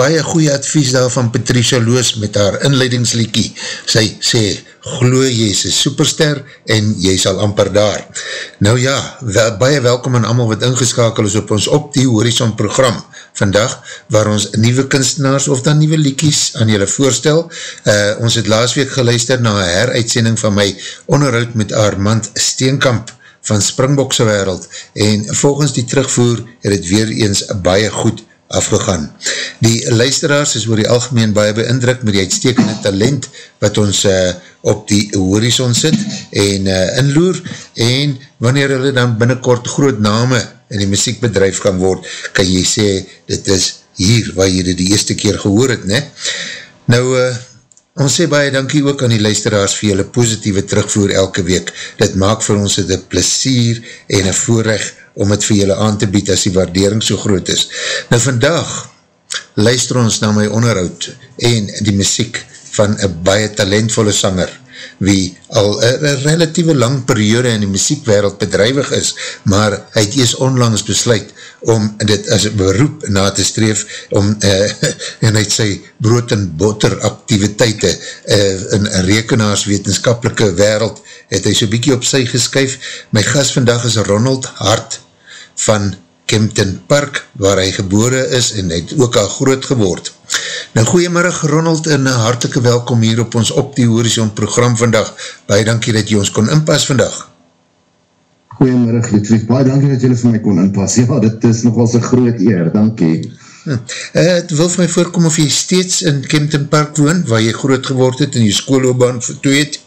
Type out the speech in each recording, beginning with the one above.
baie goeie advies daar van Patricia Loos met haar inleidingsliekie. Sy sê, glo jy is een superster en jy sal amper daar. Nou ja, wel, baie welkom aan allemaal wat ingeskakel is op ons Op die Horizon program vandag, waar ons nieuwe kunstenaars of dan nieuwe liekies aan julle voorstel. Uh, ons het laas week geluister na een heruitsending van my onderhoud met Armand Steenkamp van Springbokse wereld en volgens die terugvoer het het weer eens baie goed afgegaan. Die luisteraars is oor die algemeen baie beindruk met die uitstekende talent wat ons uh, op die horizon sit en uh, inloer en wanneer hulle dan binnenkort groot name in die muziekbedrijf kan word, kan jy sê, dit is hier waar jy dit die eerste keer gehoor het, ne? Nou, uh, ons sê baie dankie ook aan die luisteraars vir julle positieve terugvoer elke week. Dit maak vir ons het een plesier en een voorrecht om het vir julle aan te bied as die waardering so groot is. Nou vandag luister ons na my onderhoud en die muziek van een baie talentvolle sanger wie al een relatieve lang periode in die muziekwereld bedrijwig is, maar hy het eers onlangs besluit om dit as beroep na te streef om, uh, en hy het sy brood en botter activiteite uh, in rekenaars wetenskapelike wereld het hy so bykie op sy geskyf. My gast vandag is Ronald Hart van Kempton Park, waar hy gebore is en hy het ook al groot geword. Nou, goeiemiddag Ronald en hartelike welkom hier op ons Op die Horizon program vandag. Baie dankie dat jy ons kon inpas vandag. Goeiemiddag Ludwig, baie dankie dat jy vir my kon inpas. Ja, dit is nogals een groot eer, dankie. Hm. Uh, het wil vir my voorkom of jy steeds in Kempton Park woon, waar jy groot geword het en jy skoolloobaan vertoe het?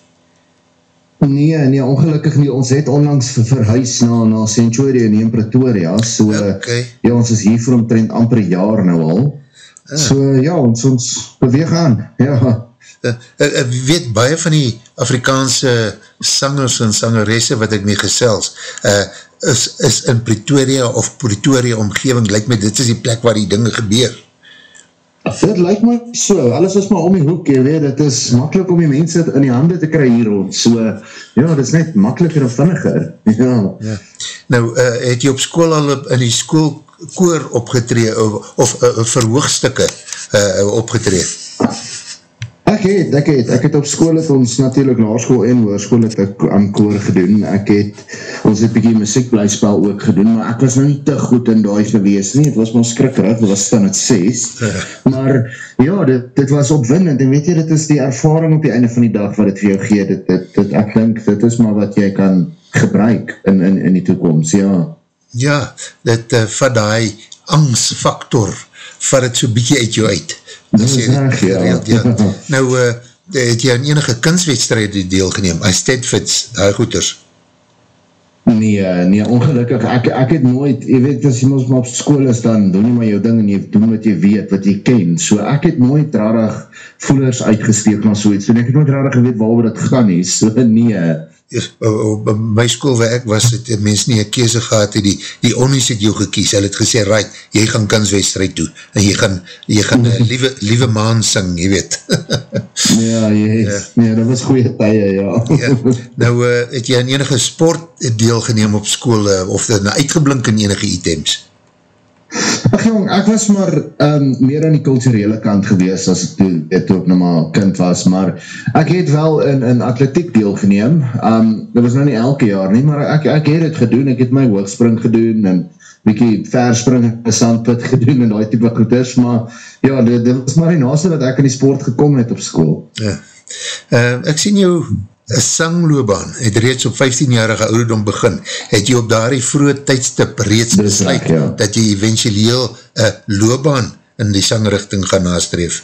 Nee, nee, ongelukkig nie. Ons het onlangs verhuis na, na Centurion in Pretoria, so okay. ja, ons is hier vir omtrent amper jaar nou al. Ah. So ja, ons, ons beweeg aan, ja. Uh, ek weet baie van die Afrikaanse sangers en sangeresse wat ek mee gesels, uh, is, is in Pretoria of Pretoria omgeving, lyk my dit is die plek waar die dinge gebeur. Dit lyk my so, alles is maar om die hoek, jy weet, het is makkelijk om die mense in die hande te kry hier rond, so, ja, het is net makkeliker en vinniger, ja. ja. Nou, uh, het jy op school al op, in die school koor opgetree, of, of uh, verhoogstukke uh, opgetree? Ek het, ek het, ek het op school het ons natuurlijk na school en hoerskool het ek aan koor gedoen, ek het, ons het bykie muziekblijspel ook gedoen, maar ek was nou nie te goed in die gewees nie, het was maar skrikkerig, het was dan het 6, maar ja, dit, dit was opwindend, en weet jy, dit is die ervaring op die einde van die dag wat het vir jou gee, dit, dit, dit, ek denk, dit is maar wat jy kan gebruik in, in, in die toekomst, ja. Ja, dit uh, vat die angstfaktor, vat het so bykie uit jou uit, Reg, ja. ja. Nou, uh, het jy aan enige kunstwedstrijd deel geneem, as Stedfits, daar goeders? Nee, nee, ongelukkig, ek, ek het nooit, jy weet, as jy ons maar op school is, dan doen jy maar jou ding en jy doen wat jy weet, wat jy ken, so ek het nooit rarig voelers uitgesteek maar so iets, en ek het nooit rarig geweet waar het gaan nie, so nee, op my school waar ek was, het mens nie een keze gehad, die, die onnies het jou gekies, hy het gesê, right, jy gaan kanswedstrijd toe, en jy gaan, jy gaan uh, liewe, liewe maan sing, jy weet. ja, jy, ja. nee, dat was goeie tye, ja. ja. Nou, uh, het jy in enige sport deel geneem op school, uh, of dan uitgeblink in enige items? Ach jong, ek was maar um, meer aan die culturele kant gewees as ek toe ek nou maar kind was, maar ek het wel in, in atletiek deel geneem, um, dit was nou nie elke jaar nie, maar ek, ek het het gedoen, ek het my hoogspring gedoen en bykie verspring en sandpit gedoen en die type goeders, maar ja, dit, dit was maar die naaste wat ek in die sport gekom het op school. Ja. Uh, ek sien jou sangloobaan het reeds op 15-jarige ouderdom begin, het jy op daardie vroege tydstip reeds besluit ja. dat jy eventueel een loobaan in die sangrichting gaan nastreef?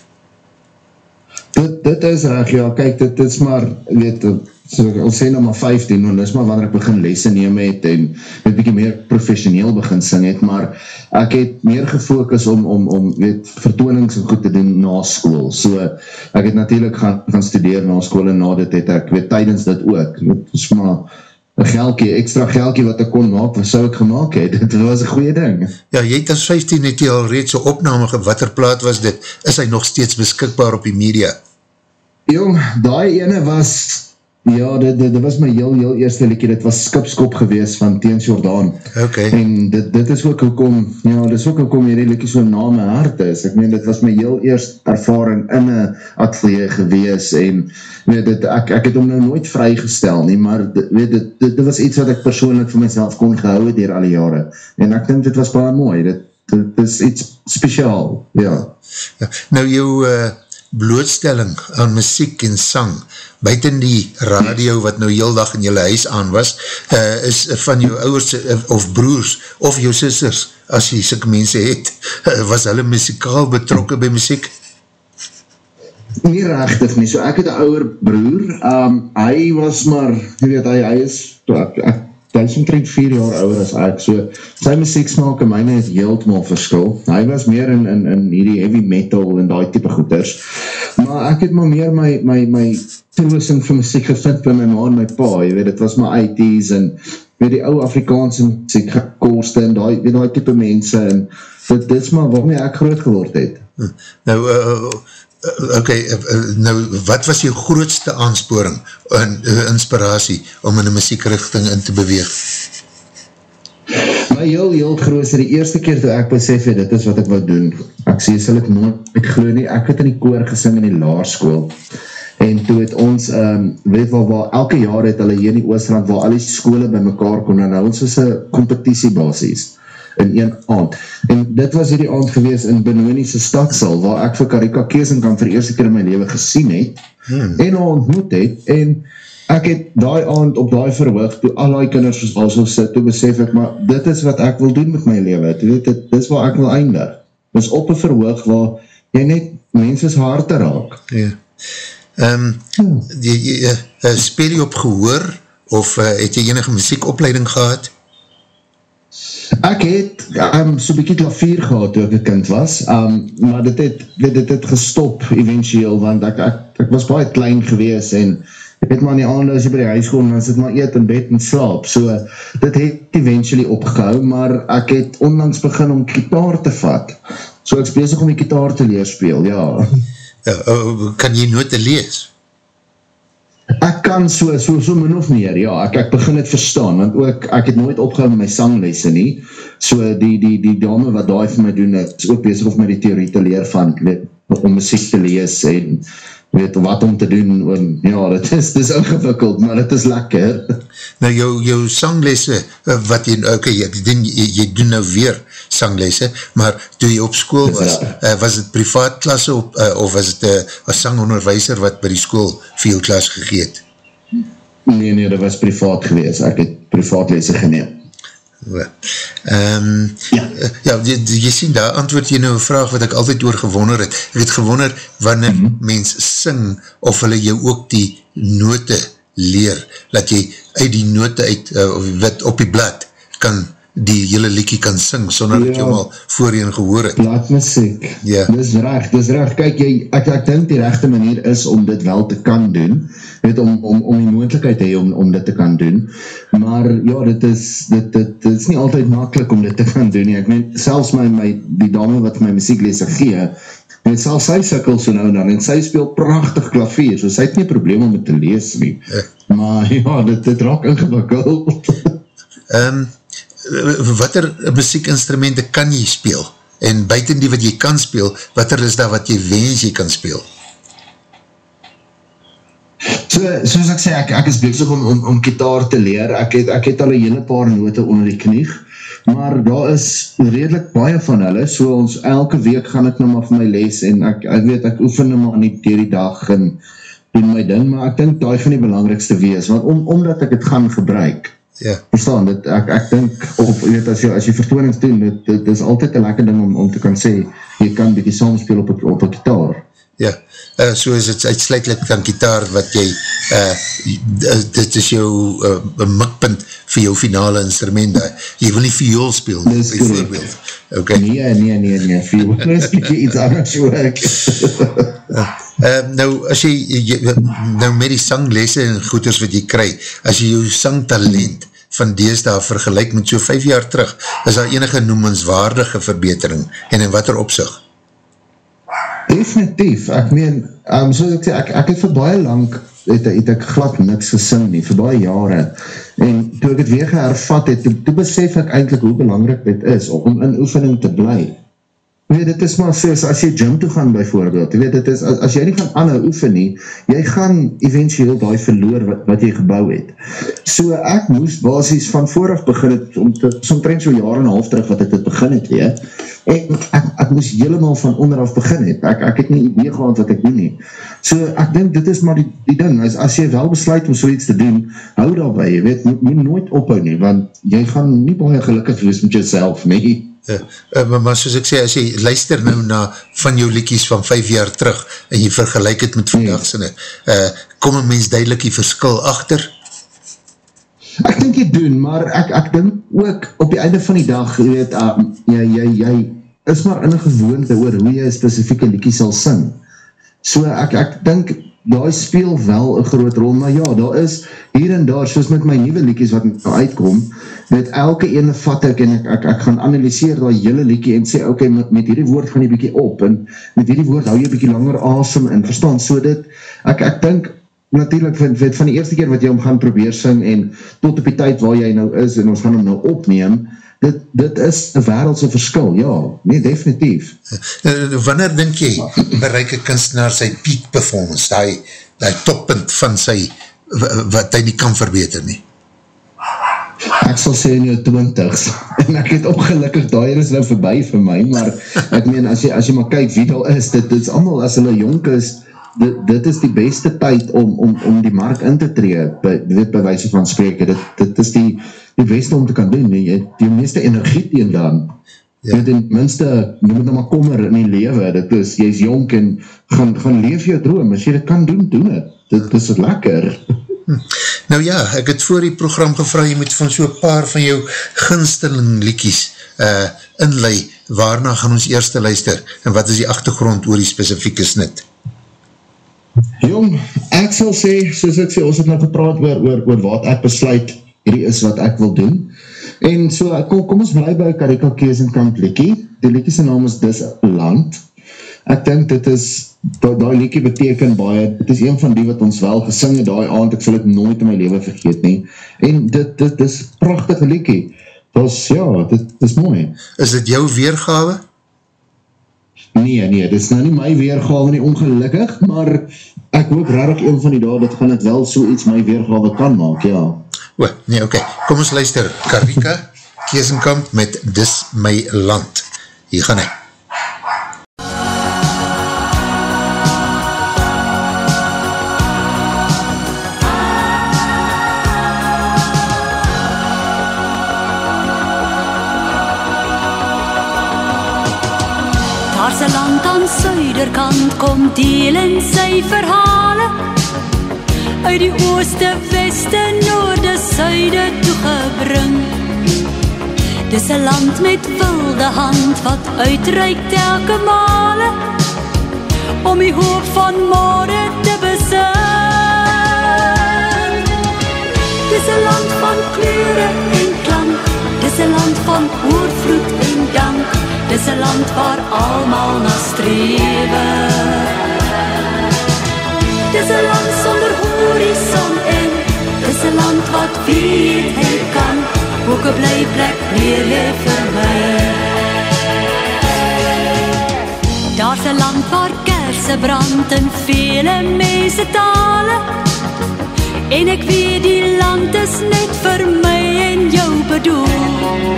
Dit, dit is reg, ja, kyk, dit is maar, weet, so al sê nou maar 15, want dis maar wanneer ek begin lesse neem het en met bykie meer professioneel begin sing het, maar ek het meer gefokus om, om, om weet, vertoonings en goed te doen na school, so ek het natuurlijk gaan, gaan studeer na school en na dit het ek, weet, tydens dit ook, dit is maar een geldkie, extra geldkie wat ek kon maak, wat sou ek gemaakt het, dit was een goeie ding. Ja, jy het as 15 het jy al reeds so opname, wat er plaat was dit, is hy nog steeds beskikbaar op die media? Jong, die ene was, ja, dit, dit, dit was my heel, heel eerste liekie, dit was Skipskop gewees van Teens Jordaan. Ok. En dit, dit is ook hoekom, ja, dit is ook hoekom hierdie liekie so na my hart is. Ek meen, dit was my heel eerst ervaring in een atelier gewees en weet, dit, ek, ek het hom nou nooit vrygestel nie, maar dit, weet, dit, dit, dit was iets wat ek persoonlijk vir myself kon gehou dier alle jare. En ek dink dit was baie mooi, dit, dit is iets speciaal, ja. ja nou jou uh, blootstelling aan muziek en sang, buiten die radio wat nou heel dag in jylle huis aan was, uh, is van jou ouders uh, of broers of jou sisters, as jy sikke mense het, uh, was hulle muzikaal betrokken by muziek? Nie rechtig nie, so ek het een ouwer broer, um, hy was maar, jy weet, hy, hy is, ek, ek hy is omtrent 4 jaar ouder as ek, so sy muziek smaak en myne het heeltemaal verskil, hy was meer in, in, in hierdie heavy metal en die type goeders, maar ek het maar meer my, my, my toewising vir muziek gevind by my ma en my pa, jy weet, het was my 80s en weet die ou Afrikaanse muziek gekoste en die, weet die type mense en dit, dit is maar waarmee ek groot geword het. Hm. Nou, uh, ok, nou, wat was jou grootste aansporing en uh, inspiratie om in die muziekrichting in te beweeg? My heel, heel grootste, die eerste keer toe ek besef het, dit is wat ek wil doen, ek sê, sal ek nooit, ek geloof nie, ek het in die koor gesing in die laarskool, en toe het ons, um, weet wel, waar, elke jaar het hulle hier in die Oostrand, waar al die skole by mekaar kon, en nou ons was een competitiebasis, in een aand. En dit was hierdie aand gewees in Benoniese stadsal, waar ek vir Karika Keesenkamp vir eerste keer in my leven gesien het, hmm. en ontmoet het, en ek het daai aand op daai verhoog, toe al die kinders soos al so sit, toe besef ek, maar dit is wat ek wil doen met my leven, toe weet het, dit is waar ek wil eindig. Dit is op een verhoog waar jy net menses harte raak. Ja. Um, die, die, uh, speel jy op gehoor, of uh, het jy enige muziekopleiding gehad? Ek het um, so bykie klavier gehad toe ek een kind was, um, maar dit het, dit, dit het gestop eventueel, want ek, ek, ek was baie klein gewees en ek het maar nie aande as jy by die huis kom, dan sit maar eet in bed en slaap, so dit het eventually opgehou, maar ek het onlangs begin om kitaar te vat, so ek is bezig om die kitaar te leer speel, ja. Uh, kan jy nooit te lees? Ek kan so, so, so min of meer, ja, ek, ek begin het verstaan, want ook, ek het nooit opgehou met my sanglese nie, so die, die, die dame wat daai vir my doen, is ook bezig of my die theorie te leer van, weet, om muziek te lees, en weet, wat om te doen, en ja, dit is, dit is ingewikkeld, maar dit is lekker. Nou, jou, jou sanglese, eh, wat jy, ok, jy, jy, jy doen nou weer sanglese, maar toe jy op school was, ja. uh, was het privaat klasse op, uh, of was het een uh, sangonderwijzer wat by die school veel klas gegeet? Nee, nee, dat was privaat gewees, ek het privaat lese geneem. Um, ja, uh, ja jy, jy sien daar antwoord jy nou een vraag wat ek altyd oor gewonder het. Ek het gewonder wanneer mm -hmm. mens sing of hulle jou ook die note leer, dat jy uit die note uit, uh, of wat op die blad kan die hele liekie kan sing, sonder ja, dat jy hem al voorheen gehoor het. Plaatmuziek, ja. dis recht, dis recht, kyk jy, ek, ek denk die rechte manier is om dit wel te kan doen, weet, om, om, om die moeilijkheid te hee om, om dit te kan doen, maar ja, dit is, dit, dit, dit is nie altyd makkelijk om dit te kan doen, ek meen, selfs my, my, die dame wat my muziekleser gee, en selfs sy sikkel so nou en dan, en sy speel prachtig klavier, so sy het nie probleem om het te lees nie, ja. maar ja, dit, dit raak ingewikkeld. Ehm, um, wat er muziekinstrumenten kan jy speel? En buiten die wat jy kan speel, wat er is daar wat jy wens jy kan speel? So, soos ek sê, ek, ek is bezig om, om, om kitaar te leer, ek het, ek het al een hele paar note onder die knieg, maar daar is redelijk baie van hulle, so ons elke week gaan ek nou maar vir my les, en ek, ek weet, ek oefen nou maar nie dier die dag, en doen my ding, maar ek dink die van die belangrikste wees, want om, omdat ek het gaan gebruik, Ja. Verstaan, dit, ek, ek denk, of, weet, as jy, as jy vertoonings doen, dit, dit is altyd een lekker ding om, om te kan sê, jy kan bietjie saamspeel op, op een gitaar. Ja, uh, so is het uitsluitlik van gitaar wat jy, uh, dit is jou uh, mikpunt vir jou finale instrument daar. Jy wil nie viool speel, bijvoorbeeld. Okay. Nee, nee, nee, nee, viool is bietje iets anders ook. uh, nou, as jy, jy, nou met die sanglese en goeders wat jy kry, as jy jou sangtalent van deesdaag vergelijk met so 5 jaar terug, is daar enige noemenswaardige verbetering en in wat er opzicht? Definitief, ek meen, um, soos ek sê, ek, ek het vir baie lang, het, het ek glad niks gesing nie, vir baie jare, en toe ek het weer gehervat het, toe, toe besef ek eindelijk hoe belangrijk dit is, om in oefening te bly. Weet, dit is maar soos, as jy gym toe gaan bijvoorbeeld, weet, dit is, as, as jy nie gaan anhou oefen nie, jy gaan eventueel die verloor wat, wat jy gebouw het. So ek moes basis van vooraf begin het, om te, somtrend so jaar en half terug wat ek dit begin het, weet, en ek, ek moes helemaal van onderaf begin het, ek, ek het nie idee gehad wat ek doen nie. So ek denk, dit is maar die, die ding, as, as jy wel besluit om so iets te doen, hou daarby, jy weet, moet, nooit ophou nie, want jy gaan nie baie gelukkig wees met jyself, nie. Uh, uh, maar, soos ek sê, as jy luister nou na van jou liekies van 5 jaar terug, en jy vergelijk het met vandagsinne, uh, kom een mens duidelik die verskil achter? Ek denk jy doen, maar ek, ek denk ook op die einde van die dag, jy weet, um, jy, jy, jy is maar in een gewoonte oor hoe jy een specifieke liekie sal sing. So ek, ek denk, daar speel wel een groot rol, maar ja, daar is hier en daar, soos met my nieuwe liekies wat nou uitkom, met elke ene vat ek en ek, ek, ek gaan analyseer die hele liekie en sê, ok, met, met hierdie woord gaan jy bykie op, en met hierdie woord hou jy bykie langer asem en verstaan, so dit, ek, ek denk, natuurlijk van, van die eerste keer wat jy om gaan probeer sing en tot op die tyd waar jy nou is en ons gaan hom nou opneem, dit, dit is een wereldse verskil, ja, nee, definitief. Uh, wanneer denk jy bereik een kunstenaar sy peak performance, die, die toppunt van sy, wat hy nie kan verbeter nie? Ek sal sê in jou twintigs, en ek het ongelukkig, daar is nou voorbij vir my, maar ek meen, as jy, as jy maar kyk wie al is, dit, dit is allemaal, as hulle jonk is, dit, dit is die beste tyd om, om, om die mark in te tree, by, dit by wijze van spreke, dit, dit is die, die beste om te kan doen, jy het die meeste energie teen dan, ja. jy het die minste, jy moet nou maar kommer in die lewe, dit is, jy is jonk en gaan, gaan leef jou droom, as jy dit kan doen, doen het, dit is lekker. Hm. Nou ja, ek het voor die program gevra, jy moet van so paar van jou ginsteling liekies uh, inlei, waarna gaan ons eerste luister, en wat is die achtergrond oor die specifieke snit? Jong, ek sal sê, soos ek sê, ons het nou gepraat oor, oor, oor wat ek besluit, hierdie is wat ek wil doen. En so, kom, kom ons bly by Karika Keesenkamp Likkie. Die Likkie sy naam is Dis Land. Ek dink dit is, die, die Likkie beteken baie, dit is een van die wat ons wel gesing het die aand, ek sal het nooit in my leven vergeet nie. En dit, dit, dit is prachtige Likkie. Dus ja, dit, dit is mooi. Is dit jou weergawe? Nee, nee, dit is nou nie my weergave nie ongelukkig, maar ek hoop rarig een van die daad, dat gaan het wel so iets my weergave kan maak, ja. O, nee, oké, okay. kom ons luister, Karika Keesenkamp met Dis My Land. Hier gaan hy. suiderkant kom deel in sy verhale uit die ooste, weste, noorde, suide toegebring Dis een land met wilde hand wat uitreik telke male om die hoop van morgen te besing Dis een land van kleuren en klank Dis een land van oorvloed en dank Dis een land waar almal na strewe Dis een horizon en Dis een land wat weet en kan. Ook een blij plek meer hee vir my. Daar's een land waar kerse brand en vele mense tale. En ek weet die land is net vir my en jou bedoel.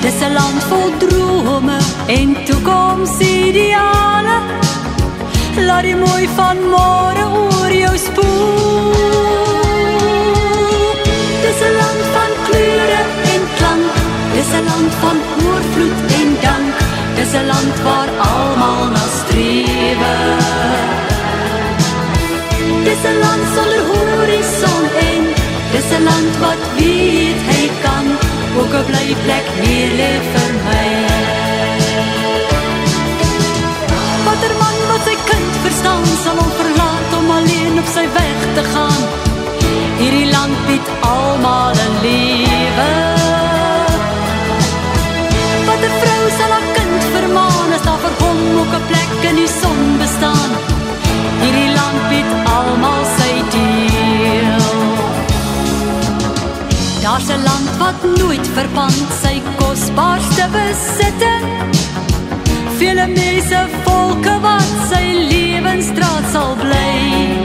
Dis een land vol drome en toekomstideale Laat die mooi van morgen oor jou spoel Dis een land van kleure en klank Dis een land van oorvloed en dank Dis 'n land waar almal na strewe. Dis 'n land sonder horison en. Dis 'n land wat weet hy kan ook 'n bly plek meer lê vir my. Watter man verstaan sal hom verlaat om alleen op sy weg te gaan. Hierdie land bied almal 'n lewe. Wat 'n vrou sal haar kind vermaan as daar vir hom ook 'n plek in die son bestaan. Hierdie land bied almal sy deel. Daar's 'n land wat nooit verpand sy kosbaarste besitte. Vele mense volke wat sy lewensstraat sal bly.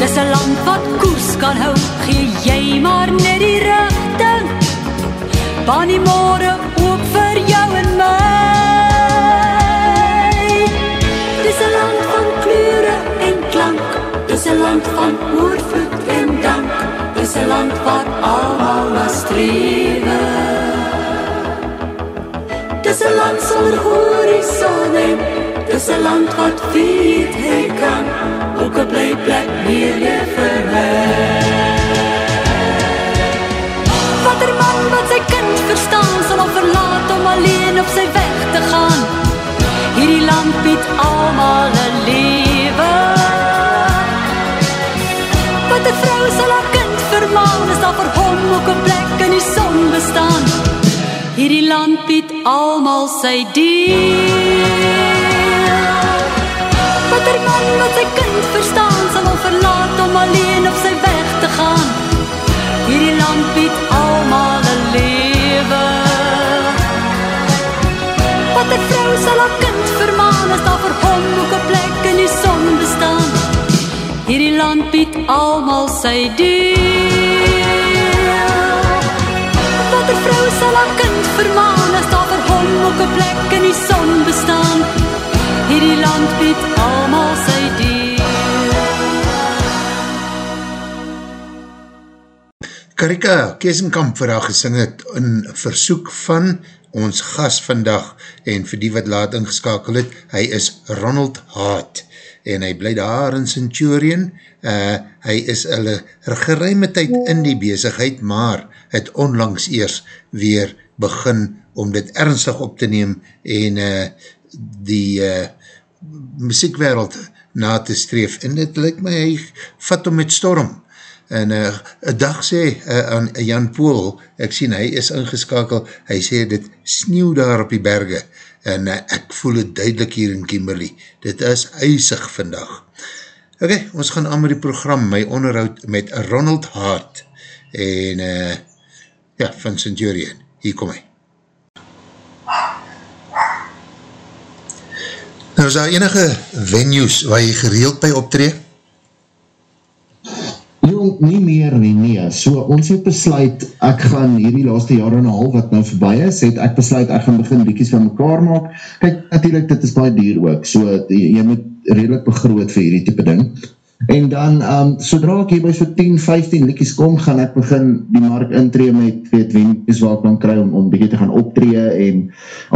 Dis 'n land wat koers kan hou, gee jy maar net die rigting. Baan die môre oop vir jou en my. Dis 'n land van kleure en klank. Dis 'n land van oorvloed en dank. Dis 'n land waar almal na strewe. Dis 'n land sonder horison en dis 'n land wat hy kan ook 'n bly plek meer lê vir my. Watter man wat sy kind verstaan sal hom verlaat om alleen op sy weg te gaan. Hierdie land bied almal 'n lewe. Wat 'n vrou sal haar kind vermaan is daar vir hom ook 'n plek in die son bestaan. Hierdie land bied almal sy deel. Watter man wat sy kind verstaan sal hom verlaat om alleen op sy weg te gaan. Hierdie land bied almal 'n lewe. Wat 'n vrou sal haar kind vermaan as daar vir hom ook 'n plek in die son bestaan. Hierdie land bied almal sy deel. Wat 'n vrou sal haar kind vermaan as daar vir hom ook 'n plek in die son bestaan. Hierdie land bied almal sy deel. Karika Kesenkamp vir haar gesing het in versoek van ons gas vandag en vir die wat laat ingeskakel het, hy is Ronald Hart en hy bly daar in Centurion, uh, hy is hulle geruime tyd in die bezigheid, maar het onlangs eers weer begin om dit ernstig op te neem en uh, die uh, muziekwereld na te streef. En dit lyk my hy vat om met storm. En uh, dag sê uh, aan Jan Poel, ek sien hy is ingeskakel, hy sê dit sneeuw daar op die berge. En uh, ek voel het duidelik hier in Kimberley, dit is eisig vandag. Ok, ons gaan aan met die program, my onderhoud met Ronald Hart en uh, ja, van Centurion, hier kom hy. Nou is daar enige venues waar jy gereeld by optree? Jong, nie meer nie, nee. So, ons het besluit, ek gaan hierdie laaste jaar en half wat nou voorbij is, het ek besluit, ek gaan begin liedjes van mekaar maak. Kijk, natuurlijk, dit is baie duur ook, so, jy, jy moet redelijk begroot vir hierdie type ding. En dan, um, sodra ek hier by so 10, 15 liedjes kom, gaan ek begin die markt intree met, weet, wens wat ek dan kry om, om bietje te gaan optree en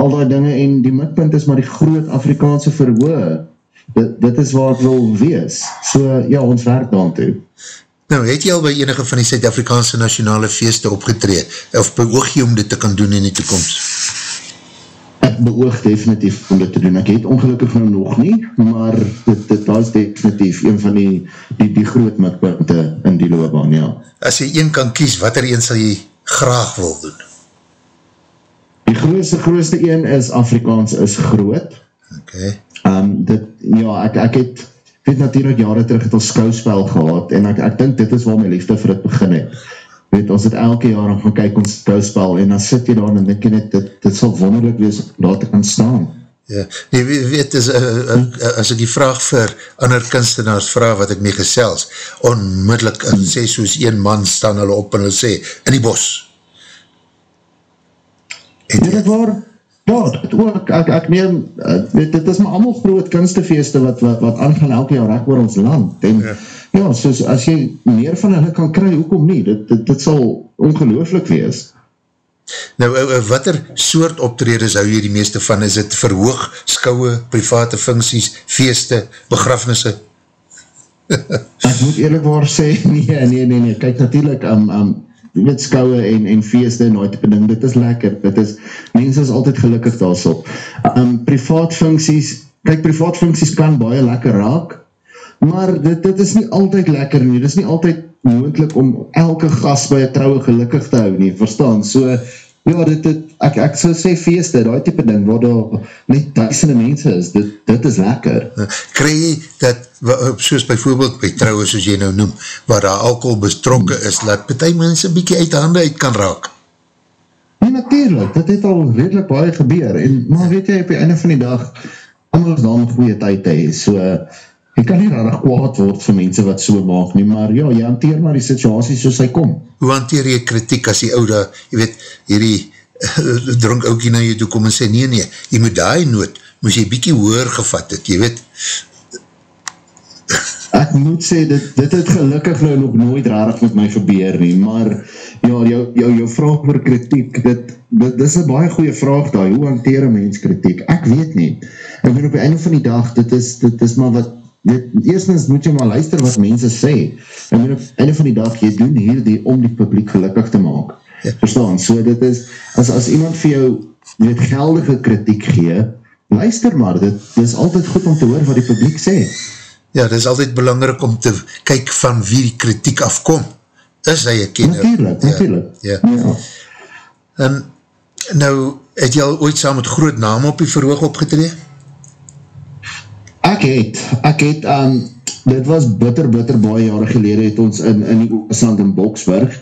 al die dinge, en die midpunt is maar die groot Afrikaanse verhoor. Dit, dit is waar ek wil wees. So, ja, ons werk dan toe. Nou, het jy al by enige van die Suid-Afrikaanse nationale feeste opgetree, of beoog jy om dit te kan doen in die toekomst? Ek beoog definitief om dit te doen. Ek het ongelukkig nou nog nie, maar dit, dit was definitief een van die, die, die groot mikpunte in die loopbaan, ja. As jy een kan kies, wat er een sal jy graag wil doen? Die grootste, grootste een is Afrikaans is groot. Okay. Um, dit, ja, ek, ek het, weet natuurlijk jare terug het ons skouspel gehad en ek, ek dink dit is waar my liefde vir het begin het. Weet, ons het elke jaar gaan kyk ons skouspel en dan sit jy daar en denk jy net, dit, dit sal wonderlik wees om daar te kan staan. Ja, jy weet, is, uh, uh, as ek die vraag vir ander kunstenaars vraag wat ek mee gesels, onmiddellik hmm. sê soos een man staan hulle op en hulle sê, in die bos. En dit waar, ja, dit ook, ek, ek neem, weet, dit is maar allemaal groot kunstefeeste wat, wat, wat aangaan elke jaar recht oor ons land, en ja, ja soos, as jy meer van hulle kan kry, hoekom nie, dit, dit, dit sal ongelooflik wees. Nou, uh, uh, wat er soort optreders hou hier die meeste van? Is het verhoog, skouwe, private funksies, feeste, begrafnisse? Ek moet eerlijkwaar sê, nee, nee, nee, nee, kijk natuurlijk, um, um, met skouwe en, en feeste en nooit beding, dit is lekker, dit is, mens is altyd gelukkig daarsop. Um, privaat funksies, kijk, privaat funksies kan baie lekker raak, maar dit, dit is nie altyd lekker nie, dit is nie altyd moendlik om elke gast by een trouwe gelukkig te hou nie, verstaan, so, ja, dit, dit, ek, ek sal sê feeste, die type ding, waar daar net duisende mense is, dit, dit is lekker. Kry jy dat, soos bijvoorbeeld by trouwe, soos jy nou noem, waar daar alcohol betrokke is, dat betie mense bykie uit hande uit kan raak? Nee, natuurlijk, dit het al redelijk baie gebeur, en, maar weet jy, op die einde van die dag, anders dan een goeie tyd hee, so, jy kan nie rarig kwaad word vir mense wat so maak nie, maar ja, jy hanteer maar die situasie soos hy kom. Hoe hanteer jy kritiek as die oude, jy weet, hierdie dronk oukie na jy toe kom en sê, nee, nee, jy moet die noot, moes jy bykie hoor gevat het, jy weet. Ek moet sê, dit, dit het gelukkig nou nog nooit rarig met my gebeur nie, maar ja, jou, jou, jou vraag vir kritiek, dit, dit, dit is een baie goeie vraag daar, hoe hanteer een mens kritiek? Ek weet nie. Ek weet op die einde van die dag, dit is, dit is maar wat eerstens moet jy maar luister wat mense sê. En op einde van die dag jy doen hierdie om die publiek gelukkig te maak. Ja. verstaan, so dit is as, as iemand vir jou weet geldige kritiek gee, luister maar. Dit, dit is altyd goed om te hoor wat die publiek sê. Ja, dit is altyd belangrijk om te kyk van wie die kritiek afkom. Is hy een kenner? Natuurlijk, ja, natuurlijk. Ja. Ja. en nou het jy al ooit saam met groot naam op die verhoog opgetree? Ek het, ek het, um, dit was bitter, bitter baie jare gelede, het ons in, in die Oosland in Boksburg,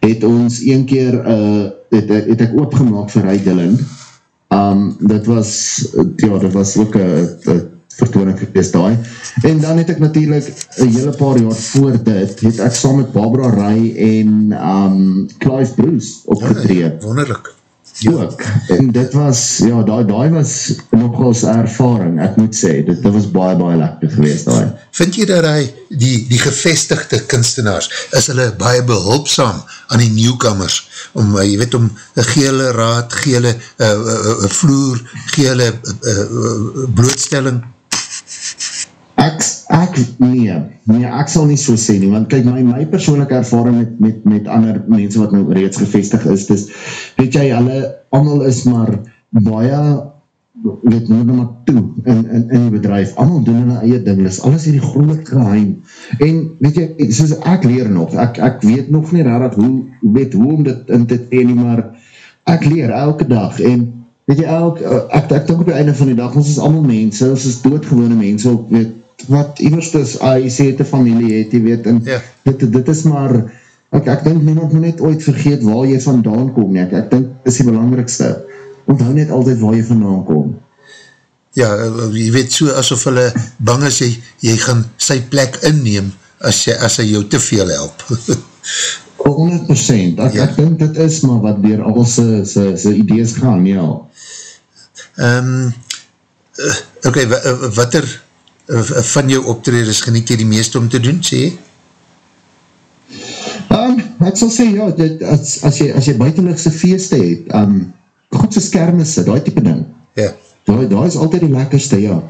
het ons een keer, uh, het, het ek oopgemaak vir Ray Dillon, um, dit was, ja, dit was ook een vertooning geweest daai, en dan het ek natuurlijk een hele paar jaar voor dit, het ek saam met Barbara Ray en um, Clive Bruce opgetreed. Wonderlik ook, en dit was, ja, daai, daai was nogals ervaring, ek moet sê, dit, dit was baie, baie lekker geweest, daai. Vind jy dat hy, die, die gevestigde kunstenaars, is hulle baie behulpsaam aan die nieuwkamers, om, uh, jy weet, om gele raad, gele uh, uh, uh, vloer, gele uh, uh, blootstelling, Ek, ek, nee, nee, ek sal nie so sê nie, want kyk, my, my persoonlijke ervaring met, met, met ander mense wat nou reeds gevestig is, dus, weet jy, hulle, allemaal is maar baie, weet, nou maar toe in, in, in die bedrijf, allemaal doen hulle eie ding, is alles hier die groot geheim, en weet jy, soos ek leer nog, ek, ek weet nog nie raar hoe, weet hoe om dit in te tree nie, maar ek leer elke dag, en weet jy, elk, ek, ek denk op die einde van die dag, ons is allemaal mense, ons is doodgewone mense, ook, weet, wat immers is, het een familie het, jy weet, en ja. dit, dit is maar, ek, ek denk niemand moet net ooit vergeet waar jy vandaan kom, nie. ek, ek denk, dit is die belangrikste, onthou net altyd waar jy vandaan kom. Ja, jy weet so, asof hulle bang is, jy, jy gaan sy plek inneem, as, jy, as hy jou te veel help. 100%, ek, ja. ek denk dit is maar wat dier al sy, sy, sy idees gaan, ja. Um, uh, Oké, okay, wat er van jou optreders geniet jy die meeste om te doen, sê jy? Um, ek sal sê, ja, dit, as, as, jy, as jy buitenligse feeste het, um, godse skermisse, die type ding, ja. daar, daar is altyd die lekkerste, ja.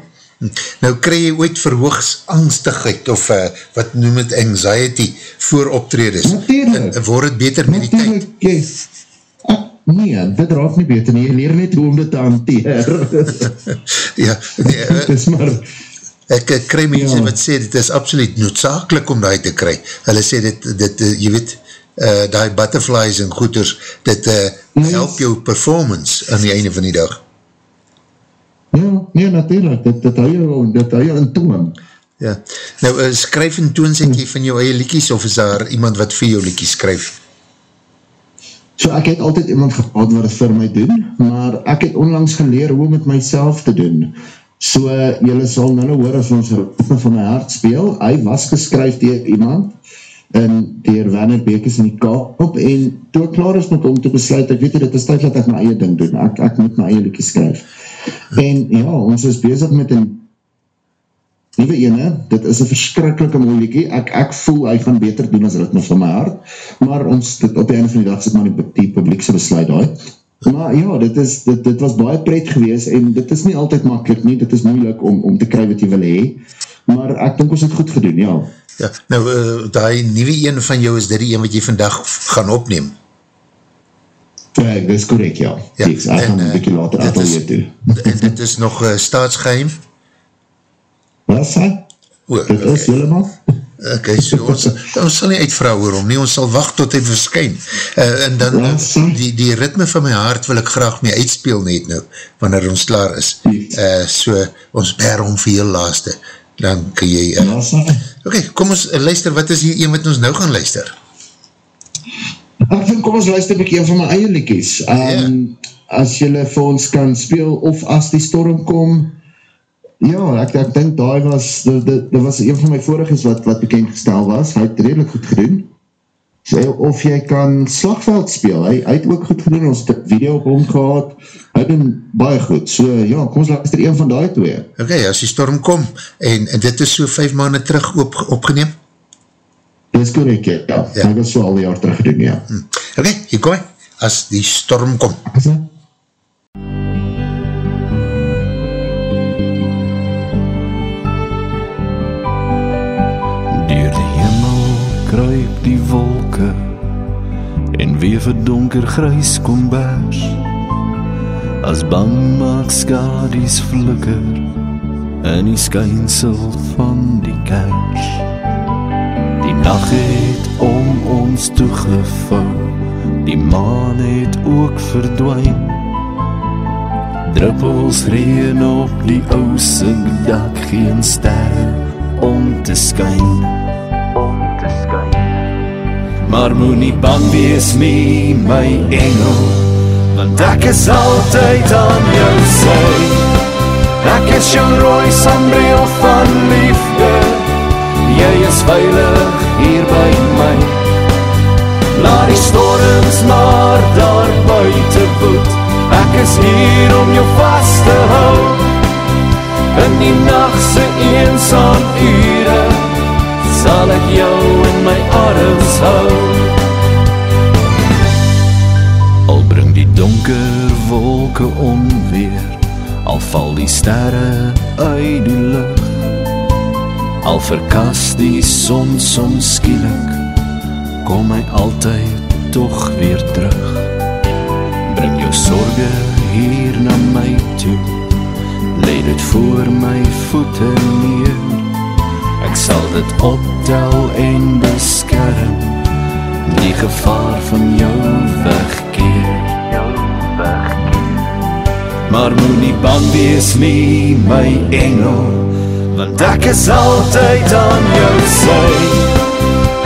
Nou, krij jy ooit verhoogsangstigheid, of uh, wat noem het anxiety, voor optreders? Natuurlijk. Word het beter met die tijd? Yes. Ah, nee, dit raak nie beter nie, leer net hoe om dit te hanteer. ja, nee, uh, dit is maar ek kry mense ja. wat sê, dit is absoluut noodzakelik om die te kry. Hulle sê, dit, dit uh, jy weet, uh, die butterflies en goeders, dit uh, yes. help jou performance aan die einde van die dag. Ja, nee, natuurlijk, dit, dit hou jou, dit hou jou in toon. Ja, nou, uh, skryf en toon sê jy van jou eie liekies, of is daar iemand wat vir jou liekies skryf? So ek het altyd iemand gehad wat het vir my doen, maar ek het onlangs geleer hoe met myself te doen. So, jylle sal nou nou hoor as ons Ritme van my hart speel, hy was geskryf dier iemand, en dier Werner Bekes in die kaap, en toe ek klaar is met om te besluit, ek weet dit is tyd dat ek my eie ding doen, ek, ek moet my eie liekie skryf. En ja, ons is bezig met een Liewe ene, dit is een verskrikkelijke moeiliekie, ek, ek voel hy gaan beter doen as ritme van my hart, maar ons, dit, op die einde van die dag sit maar die, die publiekse besluit daar. Maar ja, dit, is, dit, dit was baie pret gewees en dit is nie altyd makkelijk nie, dit is moeilik om, om te kry wat jy wil hee, maar ek dink ons het goed gedoen, ja. Ja, nou, uh, die nieuwe een van jou is dit die een wat jy vandag gaan opneem. Ja, dit is correct, ja. Ja, Yes, ek gaan en, een uh, bykie later is- atelier toe. En dit is nog uh, staatsgeheim? Wat sê? O, Dit is okay. helemaal? Ok, so ons, ons sal nie uitvra oor hom nie, ons sal wacht tot hy verskyn. Uh, en dan, Ja, die, die ritme van my hart wil ek graag mee uitspeel net nou, wanneer ons klaar is. Uh, so, ons ber hom vir heel laaste. Dan kan jy... Uh, Wat sê? ok, kom ons uh, luister, wat is hier een wat ons nou gaan luister? Ek vind, kom ons luister bykie een van my eie liedjies. Um, As jylle vir ons kan speel, of as die storm kom, ja, ek, ek dink daai was, dit, dit, dit was een van my voriges wat, wat bekend gestel was, hy het redelijk goed gedoen. So, of jy kan slagveld speel, hy, hy het ook goed gedoen, ons het video op hom gehad, hy doen baie goed, so ja, kom ons luister een van die twee. Ok, as die storm kom, en, en dit is so vijf maanden terug op, opgeneem? Dit is correct, ja, ja. Hy was so al die jaar terug gedoen, ja. Ok, hier kom hy, as die storm kom. Is en vir donker grys kombers. As bang maak skadies flikker in die skynsel van die kers. Die nag het om ons toegevou, die maan het ook verdwyn. Druppels reën op die ou se dak, geen sterre om te skyn. Maar moenie bang wees nie, my engel, want ek is altyd aan jou sy. Ek is jou rooi sambreel van liefde, jy is veilig hier by my. Laat die storms maar daar buite woed, ek is hier om jou vast te hou. In die nachtse eensaam ure Sal ek jou in my arms hou. Al bring die donker wolke onweer Al val die sterre uit die lucht. Al verkas die son soms skielik Kom hy altyd toch weer terug. Bring jou sorge hier na my toe Lê dit voor my voete neer Ek sal dit optel en beskerm. Die gevaar van jou wegkeer. Jou wegkeer. Maar moenie bang wees nie, my engel Want ek is altyd aan jou sy.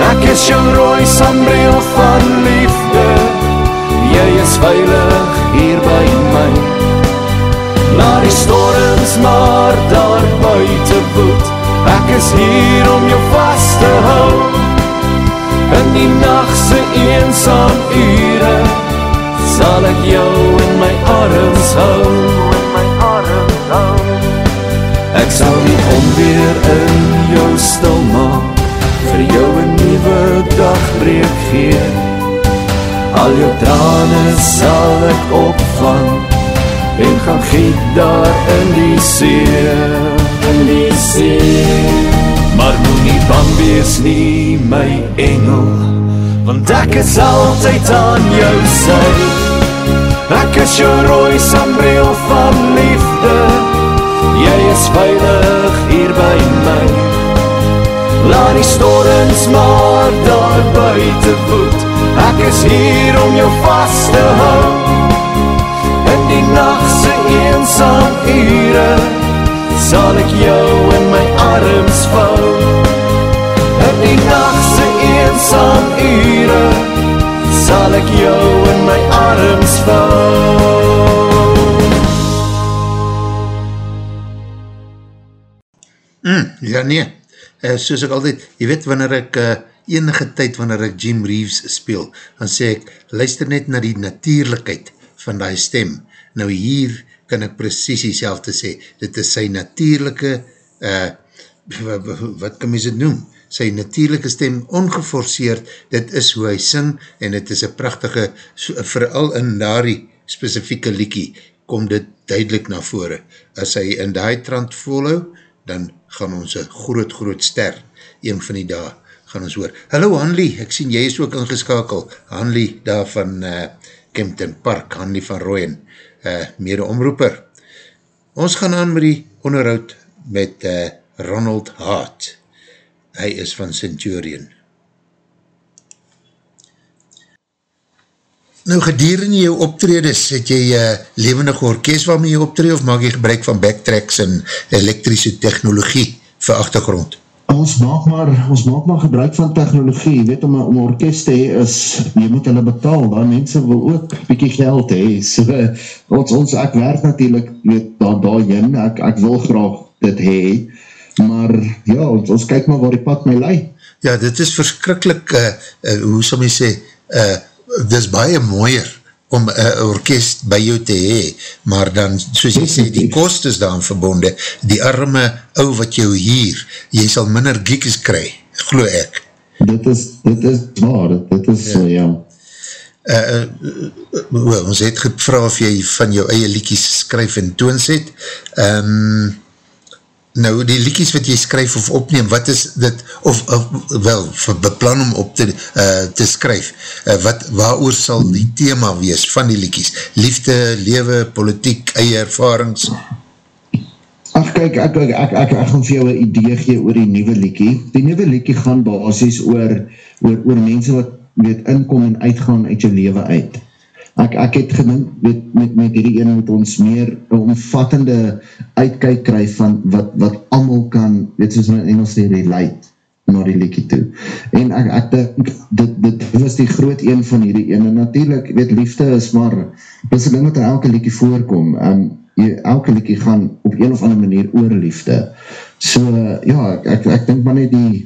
Ek is jou rooi sambreel van liefde. Jy is veilig hier by my. Laat die storms maar daar buite woed Ek is hier om jou vast te hou. In die nachtse eensaam ure Sal ek jou in my arms hou. In my arms hou Ek sal die onweer in jou stil maak Vir jou een nieuwe dag breek gee. Al jou trane sal ek opvang En gaan giet daar in die see In die see Maar moet nie bang wees nie, my engel Want ek is altyd aan jou sy. Ek is jou rooi sambreel van liefde. Jy is veilig hier by my. Laat die storms maar daar buite woed Ek is hier om jou vast te hou. In die nachtse eensaam ure Sal ek jou in my arms vou In die nachtse eensaam ure Sal ek jou in my arms vou Mm, ja nee, uh, soos ek altyd, jy weet wanneer ek uh, enige tyd wanneer ek Jim Reeves speel, dan sê ek, luister net na die natuurlijkheid van die stem. Nou hier kan ek precies die selfde sê, dit is sy natuurlijke uh, wat kan mys het noem, sy natuurlijke stem ongeforceerd, dit is hoe hy sing, en het is een prachtige, vooral in daardie specifieke liekie, kom dit duidelik na vore. As hy in die trant volhou, dan gaan ons een groot, groot ster, een van die dag, gaan ons hoor. Hallo Hanlie, ek sien jy is ook ingeskakel, Hanlie daar van uh, Kempton Park, Hanlie van Rooyen, uh, mede omroeper. Ons gaan aan met die onderhoud met uh, Ronald Hart. Hy is van Centurion. Nou gedurende jou optredes, het jy uh, levendige orkest waarmee jy optred of maak jy gebruik van backtracks en elektrische technologie vir achtergrond? Ons maak maar, ons maak maar gebruik van technologie, weet om, om orkest te hee is, jy moet hulle betaal, daar mense wil ook bykie geld hee, so ons, ons, ek werk natuurlijk, weet, daar daarin, ek, ek wil graag dit hee, maar ja, ons, ons kyk maar waar die pad my lei. Ja, dit is verskrikkelijk, uh, uh, hoe sal my sê, uh, dit is baie mooier om een orkest by jou te hee, maar dan, soos jy sê, die kost is daan verbonde, die arme ou wat jou hier, jy sal minder geekes kry, glo ek. Dit is, dit is waar, dit is, ja. ja. Uh, uh, ons het gevra of jy van jou eie liekies skryf en toons het, um, Nou, die liedjes wat jy skryf of opneem, wat is dit, of, of wel, beplan om op te, uh, te skryf, uh, wat, waar oor sal die thema wees van die liedjes? Liefde, lewe, politiek, eie ervarings? Ach, kyk, ek, ek, ek, ek, ek gaan vir jou een idee gee oor die nieuwe liedje. Die nieuwe liedje gaan basis oor, oor, oor mense wat weet, inkom en uitgaan uit jou lewe uit ek, ek het gedink, met, met, met hierdie ene moet ons meer omvattende uitkijk kry van wat, wat allemaal kan, weet soos in Engels sê, relate na die liekie toe. En ek, ek dink, dit, dit was die groot een van hierdie ene. Natuurlijk, weet, liefde is maar, dit is een ding wat in elke liekie voorkom. Um, jy, elke liekie gaan op een of ander manier oor liefde. So, ja, ek, ek, ek dink maar net die,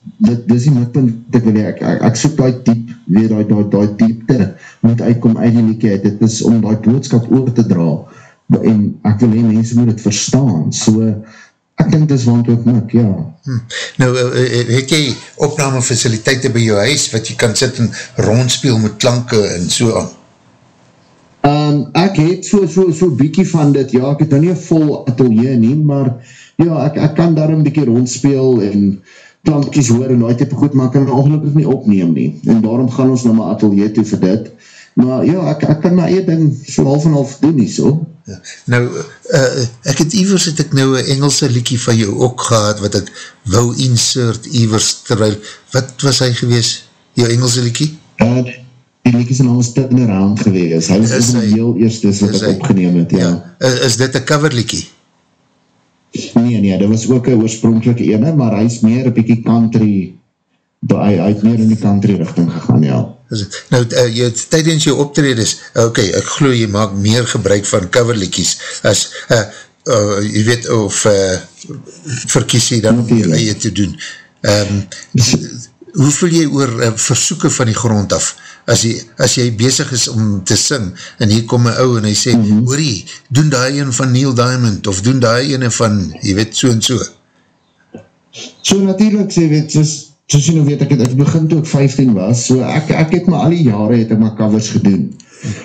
dit, dit is die mikpunt ek wil ek, ek, ek soek die diep, weer die, die, die diepte moet uitkom uit die uit, dit is om die boodskap oor te dra, en ek wil heen, mense moet het verstaan, so, ek dink dit is want ook mik, ja. Hm. Nou, eh, eh, het jy opname faciliteite by jou huis, wat jy kan sit en rondspeel met klanke en so aan? Um, ek het so, so, so bykie van dit, ja, ek het nou nie een vol atelier nie, maar ja, ek, ek kan daar een bykie rondspeel en klankjes hoor en die type goed, maar kan ongelukkig nie opneem nie. En daarom gaan ons na my atelier toe vir dit. Maar ja, ek, ek kan my eie ding so half en half doen nie, so. Ja. Nou, uh, ek het Ivers het ek nou een Engelse liekie van jou ook gehad, wat ek wou insert Ivers, terwijl, wat was hy gewees, jou Engelse liekie? Uh, die liekie sy naam is Tinnerhand gewees. Hy was is hy, heel eerste wat ek hy, opgeneem het, ja. ja. Is dit een cover liekie? Nee, nee, dit was ook een oorspronkelijke ene, maar hy is meer een bykie country, hy, hy het meer in die country richting gegaan, ja. Nou, uh, jy, tydens jou optreders, ok, ek geloof jy maak meer gebruik van coverlikies, as, uh, uh, jy weet, of uh, verkies jy dan om jy eie te doen. Um, hoe voel jy oor uh, versoeken van die grond af? as jy, as jy bezig is om te sing, en hier kom my ou en hy sê, mm -hmm. hoorie, doen die een van Neil Diamond, of doen die een van, jy weet, so en so. So natuurlijk, sê, weet, soos, soos jy nou weet, ek het, ek begin toe ek 15 was, so ek, ek het my al die jare, het ek my covers gedoen,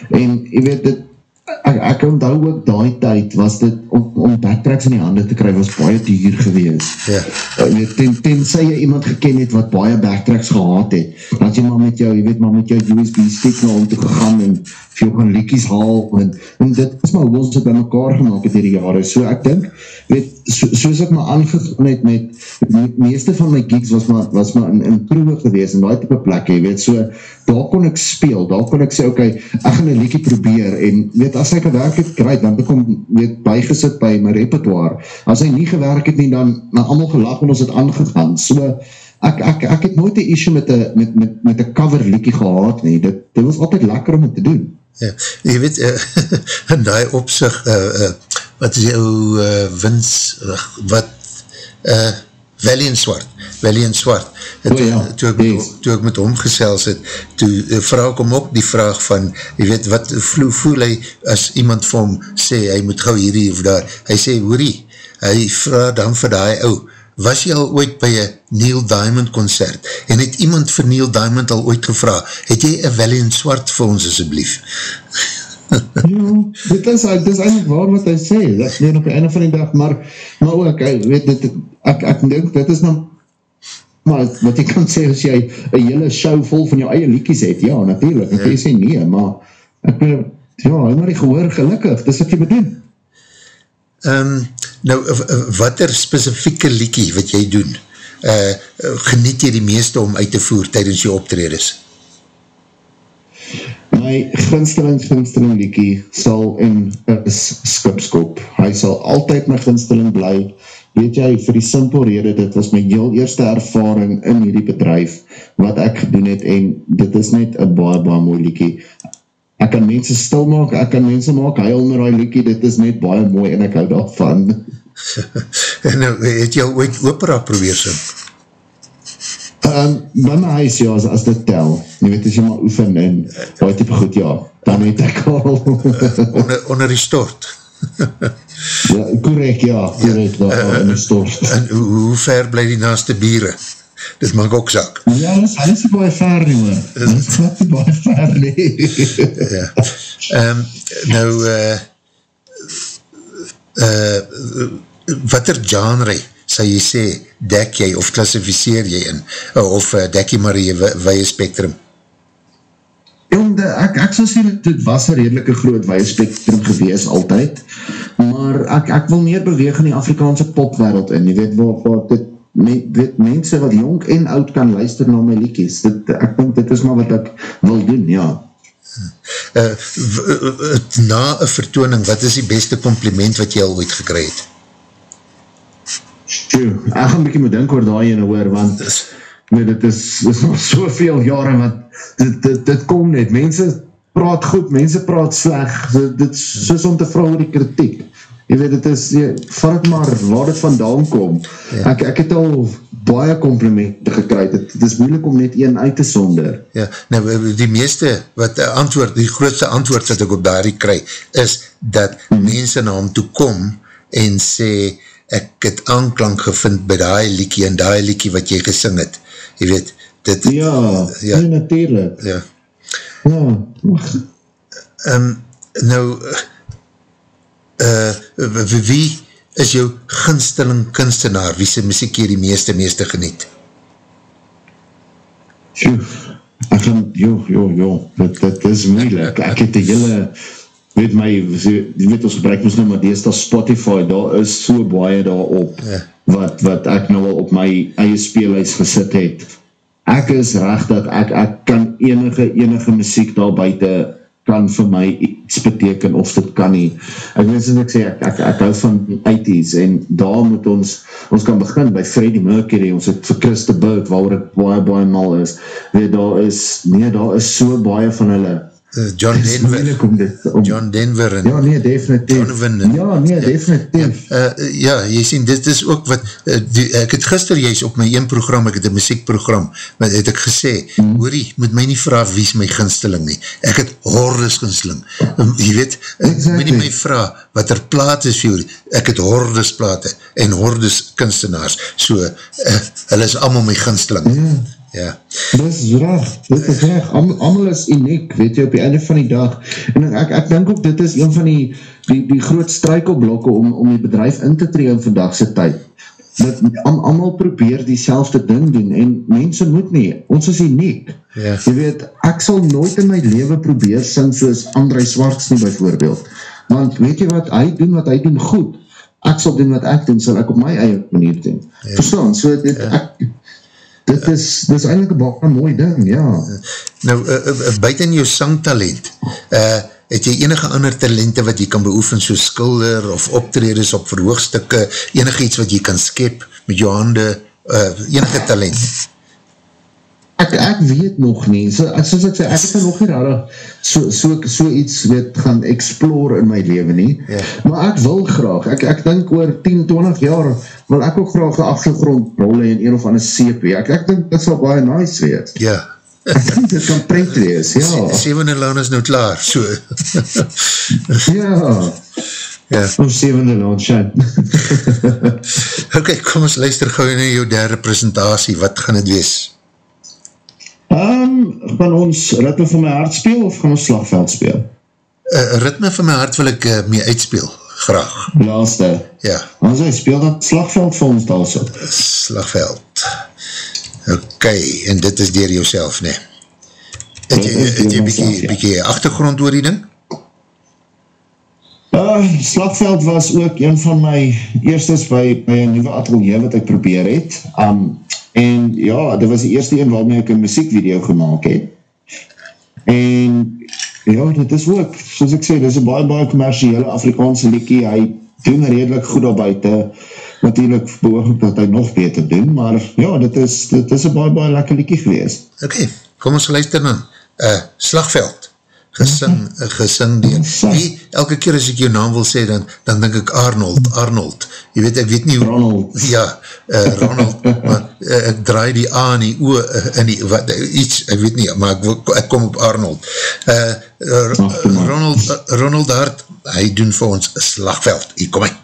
en jy weet, dit, ek, ek onthou ook daai tyd was dit om, om backtracks in die hande te kry was baie duur gewees ja. uh, ten, ten sy jy iemand geken het wat baie backtracks gehad het dat jy maar met jou, jy weet maar met jou USB stick na om te gegaan en vir jou gaan liekies haal en, en dit is maar hoe ons het by mekaar gemaakt het hierdie jare so ek dink, weet so, soos ek my aangegaan het met, met meeste van my geeks was maar, was maar in, in proewe gewees in die type plek, jy weet, so daar kon ek speel, daar kon ek sê, ok, ek gaan een liekie probeer, en weet, as ek een werk het krijg, dan ek om, weet, bygesit by my repertoire, as hy nie gewerk het nie, dan, na allemaal gelag, en ons het aangegaan, so, ek, ek, ek het nooit een issue met een met, met, met cover liekie gehad nie, dit, dit was altijd lekker om het te doen. Ja, jy weet, uh, in die opzicht, uh, uh, wat is jou uh, wins, wat uh, Valiant Swart, Valiant Swart, en oh, ja. toe, ek met, toe ek met hom gesels het, toe uh, vraag ek hom ook die vraag van, jy weet, wat voel, voel hy, as iemand vir hom sê, hy moet gauw hierdie of daar, hy sê, hoorie, hy vraag dan vir die ou, was jy al ooit by een Neil Diamond concert en het iemand vir Neil Diamond al ooit gevra, het jy een Valiant Swart vir ons asjeblief? Ja, dit is, dit is eindelijk waar wat hy sê, dat is net op die einde van die dag, maar, maar ook, hy, weet, dit, ek, ek denk, dit is nou, maar wat jy kan sê, as jy een hele show vol van jou eie liekies het, ja, natuurlijk, en ja. jy sê nee, maar, ek, ja, hy maar die gehoor gelukkig, dis wat jy bedoel. Um, nou, wat er specifieke liekie wat jy doen, uh, geniet jy die meeste om uit te voer tydens jy optredes? My ginsteling ginsteling liekie sal en is skipskop. Hy sal altyd my ginsteling bly. Weet jy, vir die simpel rede, dit was my heel eerste ervaring in hierdie bedrijf wat ek gedoen het en dit is net een baie baie mooi liekie. Ek kan mense stil maak, ek kan mense maak huil met die liekie, dit is net baie mooi en ek hou daarvan. en nou, het jy ooit opera probeer sing? Um, by my huis, ja, as, as dit tel, nie weet, as jy maar oefen en baie type goed, ja, dan het ek al... onder, onder die stort? ja, correct, ja, correct, ja, uh, onder die stort. En hoe, hoe ver bly die naaste bieren? Dit maak ook zak. Ja, hy is nie baie ver nie, hoor. Hy is nie baie ver nie. ja. Um, nou, uh, uh, wat er genre sal jy sê, dek jy of klassificeer jy in, of uh, dek jy maar jy weie spectrum? Jong, de, ek, ek sal sê, dit was een redelike groot weie spectrum gewees altyd, maar ek, ek wil meer beweeg in die Afrikaanse popwereld in, jy weet, waar, waar dit, me, weet, mense wat jong en oud kan luister na my liekies, dit, ek denk, dit is maar wat ek wil doen, ja. Uh, na een vertooning, wat is die beste compliment wat jy al ooit gekry het? Tjoe, ek gaan bykie moet dink oor daai ene hoor, want nee, dit is, dit is nog soveel jare, want dit, dit, dit kom net, mense praat goed, mense praat sleg, dit is soos om te vrou oor die kritiek, jy weet, dit is, jy, vat het maar waar het vandaan kom, ja. ek, ek het al baie complimente gekry, dit, dit is moeilik om net een uit te sonder. Ja, nou, die meeste, wat antwoord, die grootste antwoord wat ek op daarie kry, is, dat hmm. mense na hom toe kom, en sê, ek het aanklank gevind by die liekie en die liekie wat jy gesing het. Jy weet, dit... Ja, ja, ja natuurlijk. Ja. Ja. Um, nou, uh, wie is jou ginsteling kunstenaar? Wie sy muziek hier die meeste, meeste geniet? Tjoe, ek gaan, joh, joh, joh, dit, dit is moeilijk. Ek het die hele weet my, weet ons gebruik ons nou maar dees dat Spotify, daar is so baie daarop, ja. wat, wat ek nou al op my eie speelhuis gesit het. Ek is recht dat ek, ek kan enige, enige muziek daar buiten kan vir my iets beteken of dit kan nie. Ek weet soos ek sê, ek, ek, ek hou van 80s en daar moet ons, ons kan begin by Freddie Mercury, ons het vir Chris de Burke, waar ek baie baie mal is. Weet, daar is, nee, daar is so baie van hulle John Denver. Om, John Denver. En ja, nee, definitief. Donovan. En, ja, nee, definitief. Ja, uh, ja, jy sien, dit is ook wat, uh, die, ek het gister juist op my een program, ek het een muziekprogram, wat het ek gesê, mm. hoorie, moet my nie vraag wie is my ginsteling nie. Ek het hordes ginsteling. Um, jy weet, exactly. moet nie my vraag wat er plaat is vir jou, ek het hordes plate en hordes kunstenaars. So, uh, hulle is allemaal my ginsteling. Ja. Ja. Dit is recht, dit is recht. Amal is uniek, weet jy, op die einde van die dag. En ek, ek denk ook, dit is een van die, die, die groot strijkelblokke om, om die bedrijf in te tree in vandagse tyd. Dat am, amal probeer die selfde ding doen, en mense moet nie, ons is uniek. Ja. Jy weet, ek sal nooit in my leven probeer sing soos André Swarts nie, bijvoorbeeld. Want weet jy wat, hy doen wat hy doen goed. Ek sal doen wat ek doen, sal ek op my eie manier doen. Ja. Verstaan, so dit, ja. ek, dit is, dit is eindelijk een baie mooi ding, ja. Nou, uh, uh, buiten jou sangtalent, uh, het jy enige ander talente wat jy kan beoefen, so skilder of optreders op verhoogstukke, enige iets wat jy kan skep met jou hande, uh, enige talent? Ek, ek weet nog nie, so, soos ek sê, ek het nog nie rarig so, so, so iets weet, gaan explore in my leven nie, ja. maar ek wil graag, ek, ek denk oor 10, 20 jaar, wil ek ook graag een achtergrond rolle in een of ander CP, ek, ek denk dit sal baie nice wees. Ja. ek denk dit kan pret wees, ja. Seven en Laan is nou klaar, so. ja. Ja. Ons zevende laat, Shan. Ok, kom ons luister gauw na jou derde presentatie, wat gaan het wees? Um, gaan ons ritme van my hart speel of gaan ons slagveld speel? Uh, ritme van my hart wil ek uh, mee uitspeel, graag. Laaste. Ja, Ons hy speel dat slagveld vir ons daar so. slagveld. Ok, en dit is dier jouself, nee. Het jy, het jy bykie, ja. bykie achtergrond oor die ding? Uh, slagveld was ook een van my eerstes by, by een nieuwe atelier wat ek probeer het. Um, en ja, dit was die eerste een waarmee ek een muziekvideo gemaakt het. En ja, dit is ook, soos ek sê, dit is een baie, baie commerciële Afrikaanse liekie. Hy doen redelijk goed daar buiten. Natuurlijk behoog ek dat hy nog beter doen, maar ja, dit is, dit is een baie, baie lekker liekie gewees. Ok, kom ons luister dan. Uh, slagveld. Gesing, uh, gesing dier. Die, elke keer as ek jou naam wil sê, dan, dan denk ek Arnold, Arnold. Je weet, ek weet nie hoe... Ronald. Ja, uh, Ronald, maar uh, ek draai die A in die O uh, in die, wat, iets, ek weet nie, maar ek, ek kom op Arnold. Uh, uh. Ronald, uh, Ronald Hart, hy doen vir ons slagveld. Hier, kom hy.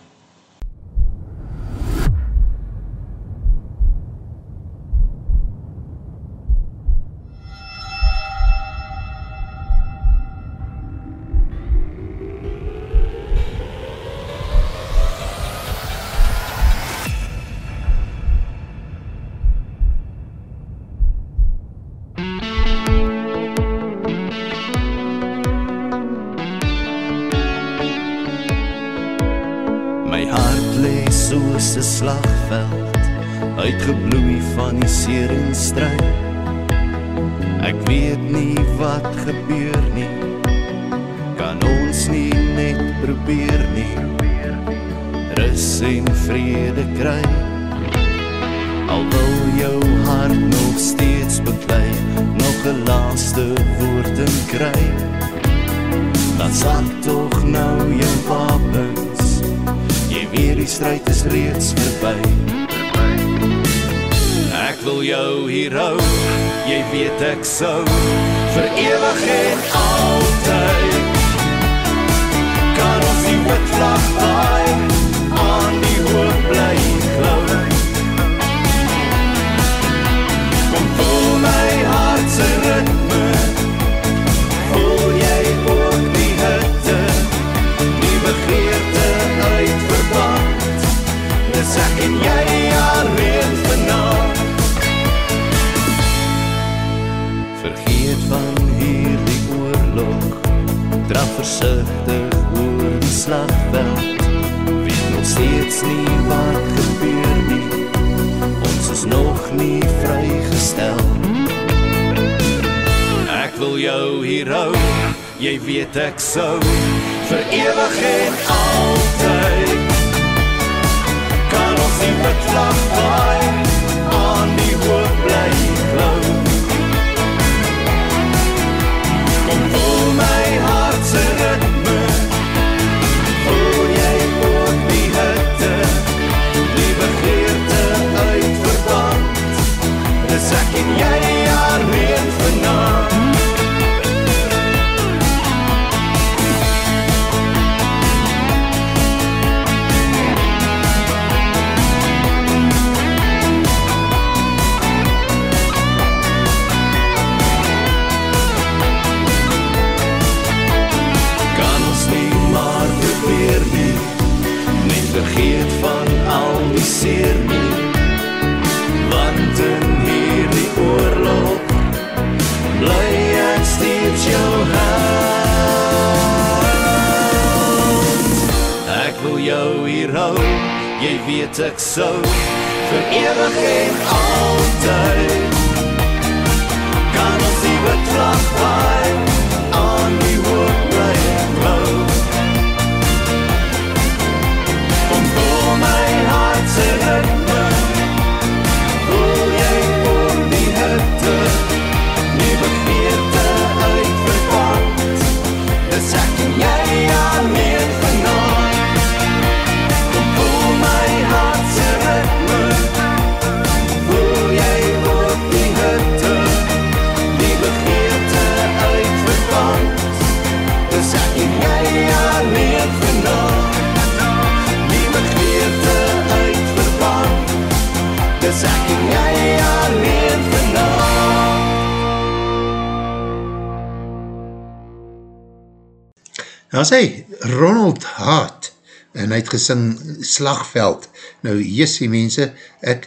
Daar sê, Ronald Hart, en hy het gesing Slagveld. Nou, jessie mense, ek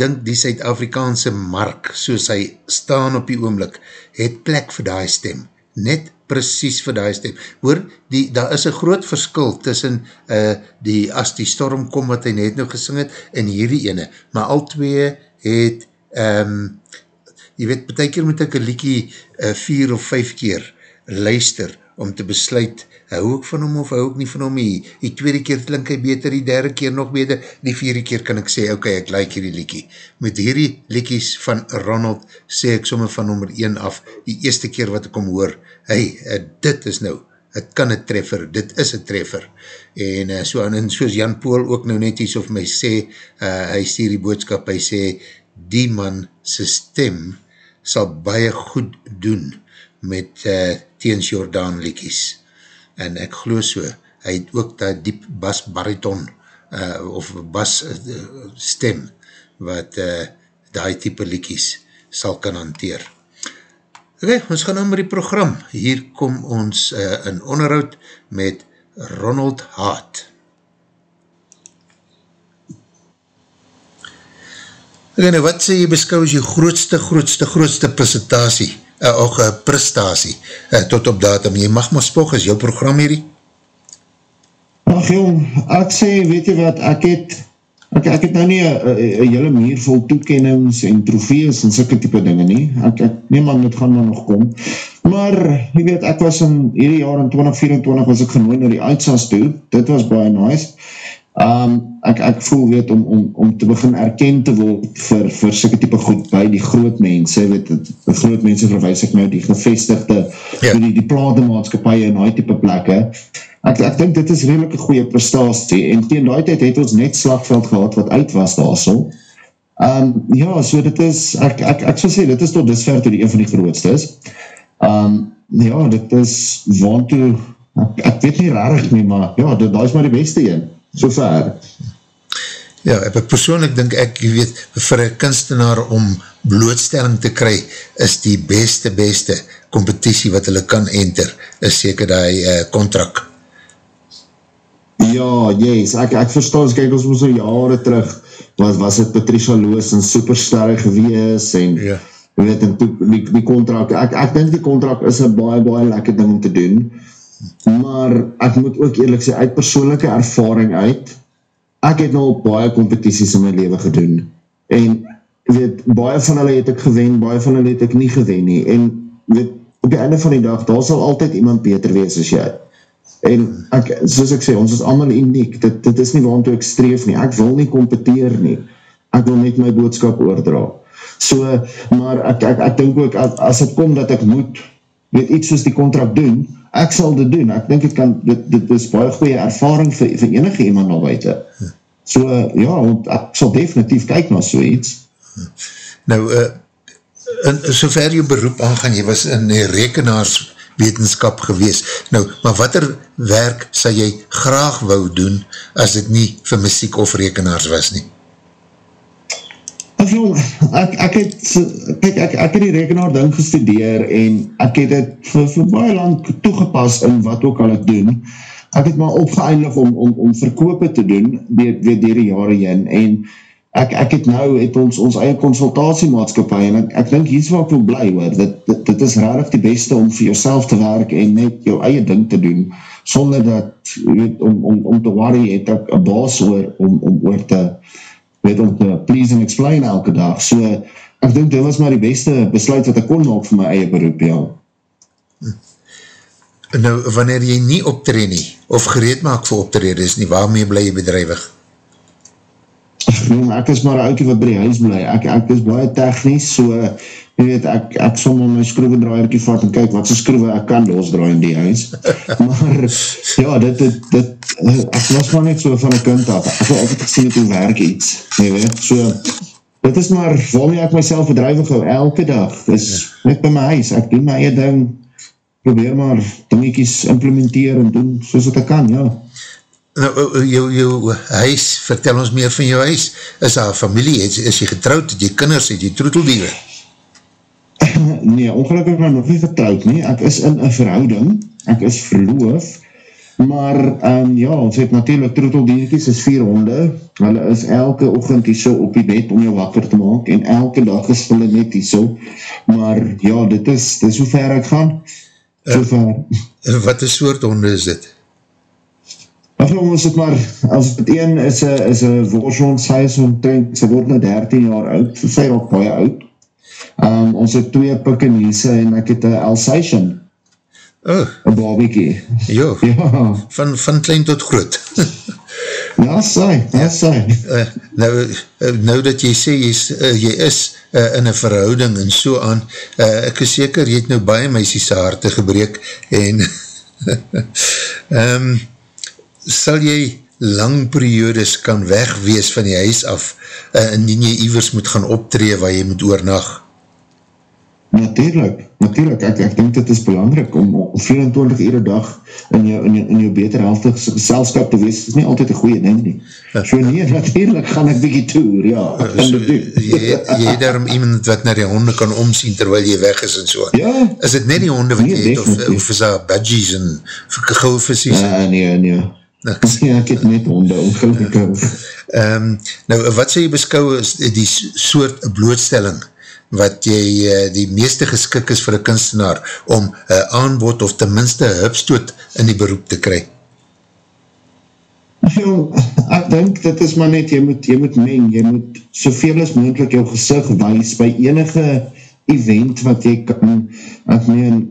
dink die Suid-Afrikaanse mark, soos hy staan op die oomlik, het plek vir die stem. Net precies vir die stem. Hoor, die, daar is een groot verskil tussen uh, die As die Storm kom, wat hy net nou gesing het, en hierdie ene. Maar al twee het, um, jy weet, betek keer moet ek een liekie uh, vier of vijf keer luister, om te besluit, hou ek van hom of hou ek nie van hom nie, die tweede keer klink hy beter, die derde keer nog beter, die vierde keer kan ek sê, ok, ek like hierdie liekie. Met hierdie liekies van Ronald, sê ek somme van nummer 1 af, die eerste keer wat ek kom hoor, hey, uh, dit is nou, het kan een treffer, dit is een treffer, en uh, so, en soos Jan Poel ook nou net iets of my sê, uh, hy sê die boodskap, hy sê, die man sy stem sal baie goed doen met uh, Teens Jordaan liekies en ek glo so, hy het ook die diep bas bariton uh, of bas uh, stem wat uh, die type liekies sal kan hanteer. Ok, ons gaan nou met die program. Hier kom ons uh, in onderhoud met Ronald Hart. Ok, nou wat sê jy beskou as jy grootste, grootste, grootste presentatie uh, ook uh, prestatie uh, tot op datum. Jy mag maar spog, is jou program hierdie? Ach jong, ek sê, weet jy wat, ek het, ek, ek het nou nie een hele meer vol toekennings en trofees en sikke type dinge nie. Ek, ek neem aan, dit gaan maar nog kom. Maar, jy weet, ek was in hierdie jaar in 2024 was ek genooi na die Uitsaas toe. Dit was baie nice um, ek, ek voel weet om, om, om te begin erken te word vir, vir sikke type goed by die groot mense, weet, die groot mense verwijs ek nou die gevestigde, ja. die, die plademaatskapie en die type plekke, ek, ek dink dit is redelijk een goeie prestatie, en tegen die tijd het ons net slagveld gehad wat uit was daar so, um, ja, so dit is, ek, ek, ek sal sê, dit is tot disver toe die een van die grootste is, um, ja, dit is, want toe, ek, ek weet nie rarig nie, maar ja, dit, dat is maar die beste een, so ver. Ja, ek persoonlik denk ek, jy weet, vir een kunstenaar om blootstelling te kry, is die beste, beste competitie wat hulle kan enter, is seker die uh, contract. Ja, yes, ek, ek verstaan, kyk ons moes nou jare terug, was, was het Patricia Loos en supersterre gewees, en ja. weet, en toe, die, die contract, ek, ek denk die contract is een baie, baie lekker ding om te doen, maar ek moet ook eerlijk sê, uit persoonlijke ervaring uit, ek het nou baie competities in my leven gedoen, en weet, baie van hulle het ek gewen, baie van hulle het ek nie gewen nie, en weet, op die einde van die dag, daar sal altyd iemand beter wees as jy, en ek, soos ek sê, ons is allemaal uniek, dit, dit is nie waarom toe ek streef nie, ek wil nie competeer nie, ek wil net my boodskap oordra, so, maar ek, ek, ek denk ook, as het kom dat ek moet, weet, iets soos die contract doen, ek sal dit doen, ek denk ek kan, dit, dit is baie goeie ervaring vir, vir enige iemand al buiten. So, ja, want ek sal definitief kyk na so iets. Nou, uh, in, so ver jou beroep aangaan, jy was in die rekenaarswetenskap gewees. Nou, maar wat er werk sal jy graag wou doen, as dit nie vir muziek of rekenaars was nie? Ach jong, ek, ek het, kijk, ek, ek het die rekenaar ding gestudeer en ek het het vir, vir baie lang toegepas in wat ook al ek doen. Ek het maar opgeëindig om, om, om verkope te doen, weer, weer dier die jare in, en ek, ek het nou, het ons, ons eie consultatiemaatskapie, en ek, ek dink iets wat ek wil bly, hoor, dit, dit, dit is rarig die beste om vir jouself te werk en net jou eie ding te doen, sonder dat, weet, om, om, om te worry, het ek een baas oor, om, om oor te, weet om te please and explain elke dag, so ek dink dit was maar die beste besluit wat ek kon maak vir my eie beroep, ja. Nou, wanneer jy nie optree nie, of gereed maak vir optrede is nie, waarmee bly jy bedrijwig? Jong, ek is maar een oukie wat by die huis bly, ek, ek is baie technisch, so jy weet, ek, ek som om my skroevendraaierkie vat en kyk wat sy skroeven ek kan losdraai in die huis. maar, ja, dit, dit, dit, ek was maar net so van een kind af. Ek wil altijd gesien het hoe werk iets. Jy weet, so, dit is maar waarmee ek myself bedrijvig hou, elke dag. is net by my huis, ek doen my eie ding, probeer maar dingetjies implementeer en doen soos wat ek kan, ja. Nou, jou, jou huis, vertel ons meer van jou huis. Is daar familie, is, is jy getrouwd, het jy kinders, het jy troeteldieren? nee, ongelukkig nou nog nie getrouwd nie, ek is in een verhouding, ek is verloof, maar um, ja, ons het natuurlijk troeteldiertjies is vier honde, hulle is elke ochend hier so op die bed om jou wakker te maak, en elke dag is hulle net hier so, maar ja, dit is, dit is hoe ver ek gaan, so ver. Uh, wat is soort honde is dit? Ach, ons het maar, as het een is een, is een worshond, sy is omtrent, sy word nou 13 jaar oud, so sy ook baie oud. Um, ons het twee Pekingese en ek het een Alsatian. Oh. Een babiekie. Jo, Ja, van, van klein tot groot. ja, sy, ja, sy. uh, nou, uh, nou dat jy sê, jy, is, uh, jy is uh, in een verhouding en so aan, uh, ek is seker, jy het nou baie meisies sy harte gebreek en um, sal jy lang periodes kan wegwees van die huis af uh, indien jy ivers moet gaan optree waar jy moet oornag? Natuurlijk, natuurlijk. Ek, ek denk dit is belangrijk om, om 24 uur dag in jou, in jou, in jou beter helftige geselskap te wees. Is nie altijd een goeie ding nie. So nee, natuurlijk gaan ek bykie toer, ja. Ek kan So, dit doen. jy, jy daarom iemand wat na die honde kan omsien terwyl jy weg is en so. Ja. Is het net die honde wat Nee, jy het of, of is daar budgies en gouwvissies? Ja, nee, nee. Niks. Ja, ek het net honde, ongelukkig. Um, nou, wat sal jy beskou as die soort blootstelling wat jy uh, die meeste geskik is vir een kunstenaar om uh, aanbod of tenminste hupstoot in die beroep te kry? Ja, ek denk dit is maar net, jy moet, jy moet meng, jy moet soveel as moeilijk jou gezicht wees by enige event wat jy kan, ek meen,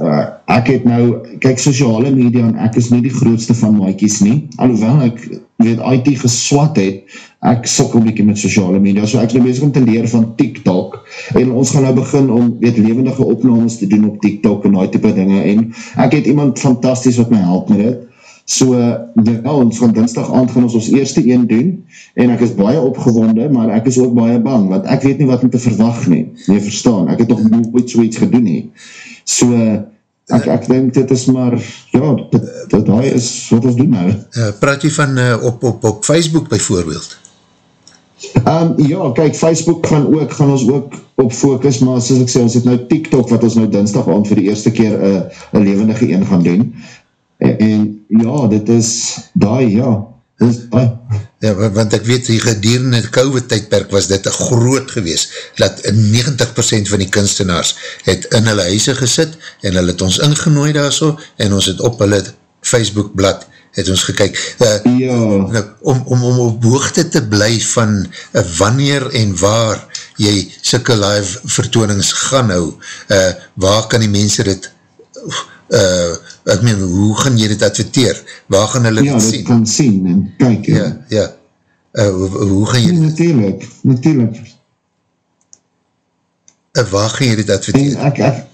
uh, ek het nou, kyk, sociale media en ek is nie die grootste van maaikies nie, alhoewel ek, weet, IT geswat het, ek sokkel bykie met sociale media, so ek is nou bezig om te leer van TikTok, en ons gaan nou begin om, weet, levendige opnames te doen op TikTok en die type dinge, en ek het iemand fantastisch wat my help met dit, So, ja, ons van dinsdag aand gaan ons ons eerste een doen, en ek is baie opgewonde, maar ek is ook baie bang, want ek weet nie wat om te verwag nie, nie verstaan, ek het toch nooit so iets gedoen nie. So, ek, ek denk dit is maar, ja, dit, dit hy is wat ons doen nou. Uh, praat jy van uh, op, op, op Facebook bijvoorbeeld? Um, ja, kyk, Facebook gaan ook, gaan ons ook op focus, maar soos ek sê, ons het nou TikTok, wat ons nou dinsdag aand vir die eerste keer een uh, levendige een gaan doen, en, en ja, dit is daai, ja, dit is daai. Ja, wa- want ek weet, die gedurende COVID tydperk was dit groot gewees, dat 90% van die kunstenaars het in hulle huise gesit, en hulle het ons ingenooi daar so, en ons het op hulle Facebook blad, het ons gekyk. Uh, Ja, nou, om, om, om op hoogte te bly van uh, wanneer en waar jy sikke live vertoonings gaan hou, uh, waar kan die mense dit, uh, ek meen, hoe gaan jy dit adverteer? Waar gaan hulle ja, dit dit sien? kan sien en kyk, ja. Ja, ja. Uh, hoe, hoe gaan jy Ja, natuurlijk, natuurlijk. uh, waar gaan jy dit En adverteer? ek, ek,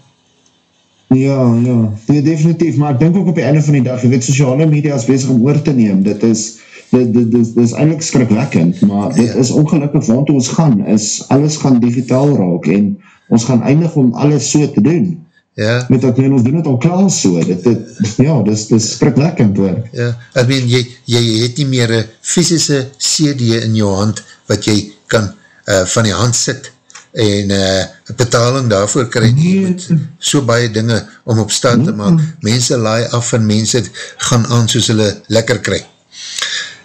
ja, ja, nee, definitief, maar ek denk ook op die einde van die dag, jy weet, sociale media is bezig om oor te neem, dit is, dit, dit, dit, dit is eindelijk skrikwekkend, maar dit Ja. is ongelukkig want ons gaan, is, alles gaan digitaal raak, en ons gaan eindig om alles so te doen, Ja, met dat ons doen het al klaar so, dit, dit, ja, dit dit is skrikwekkend hoor. ja. Ek meen, jy, jy het nie meer een fysische CD in jou hand, wat jy kan uh, van die hand sit, en uh, betaling daarvoor krijg, jy Nee. so baie dinge om op staat te maak, mense laai af en mense gaan aan soos hulle lekker krijg.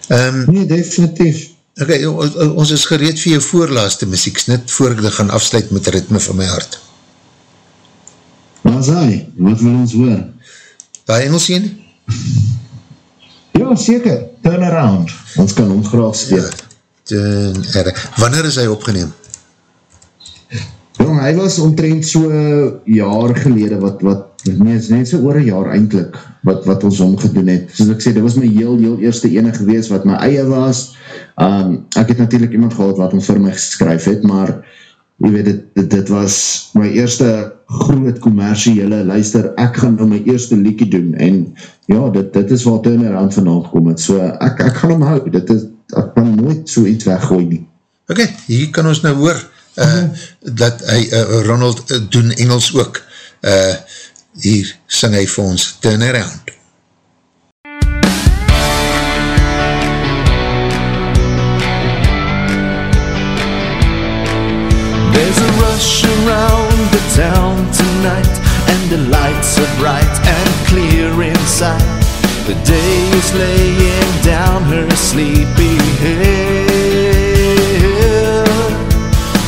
Um, Nee, definitief. ok, ons, is gereed vir jou voorlaaste muzieksnit, voor ek dit gaan afsluit met ritme van my hart. Waar is hy? Wat wil ons hoor? Daai Engels een? Ja, seker, turn around, ons kan hom graag speel. Ten, er, wanneer is hy opgeneem? Jong, hy was omtrent so jaar gelede, wat, wat, nee, is net so oor een jaar eindelijk, wat, wat ons omgedoen het. Soos ek sê, dit was my heel, heel eerste ene gewees, wat my eie was. Um, ek het natuurlijk iemand gehad wat hom vir my geskryf het, maar, jy weet, dit, dit, dit was my eerste groot commerciële, luister, ek gaan nou my eerste liedje doen, en ja, dit, dit is waar turnaround vandaan gekom het, so ek, ek gaan hom hou, dit is, ek kan nooit so iets weggooi nie. Ok, hier kan ons nou hoor, uh, dat hy, uh, Ronald uh, doen Engels ook. Uh, hier sing hy vir ons Turn There's a rush around the town tonight, and the lights are bright and clear inside. The day is laying down her sleepy head.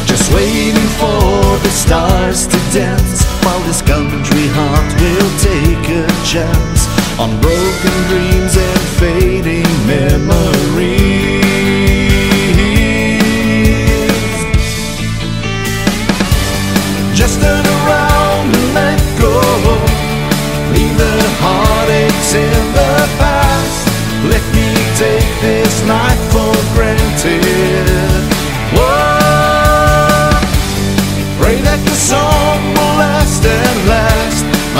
Just waiting for the stars to dance while this country heart will take a chance on broken dreams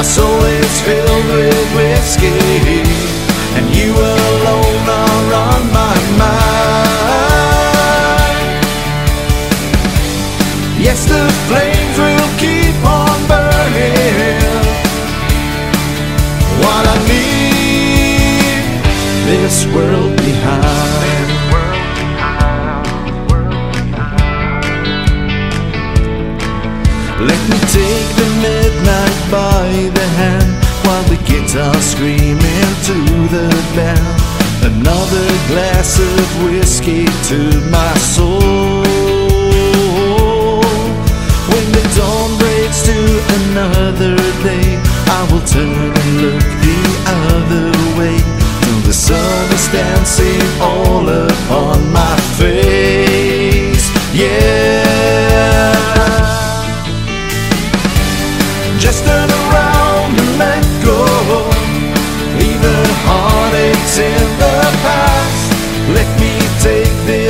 soul is filled with whiskey, and you alone are on my mind. Yes, the flames will keep on burning while I leave this world behind. Let me take by the hand while the guitar's screaming to the band. Another glass of whiskey to my soul. When the dawn breaks to another day, I will turn and look the other way till the sun is dancing all upon my face.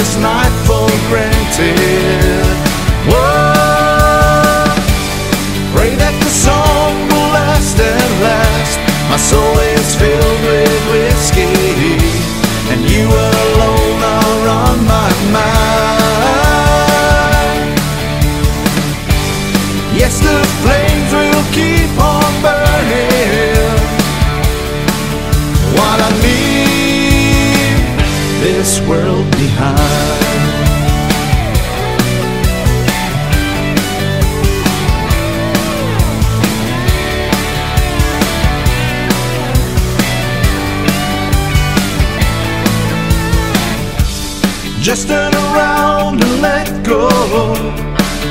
This night for granted. Whoa. Pray that the song will last and last. My soul is filled with whiskey, and you alone are on my mind. Yes, the flames will keep on burning while I leave this world behind. Just turn around and let go.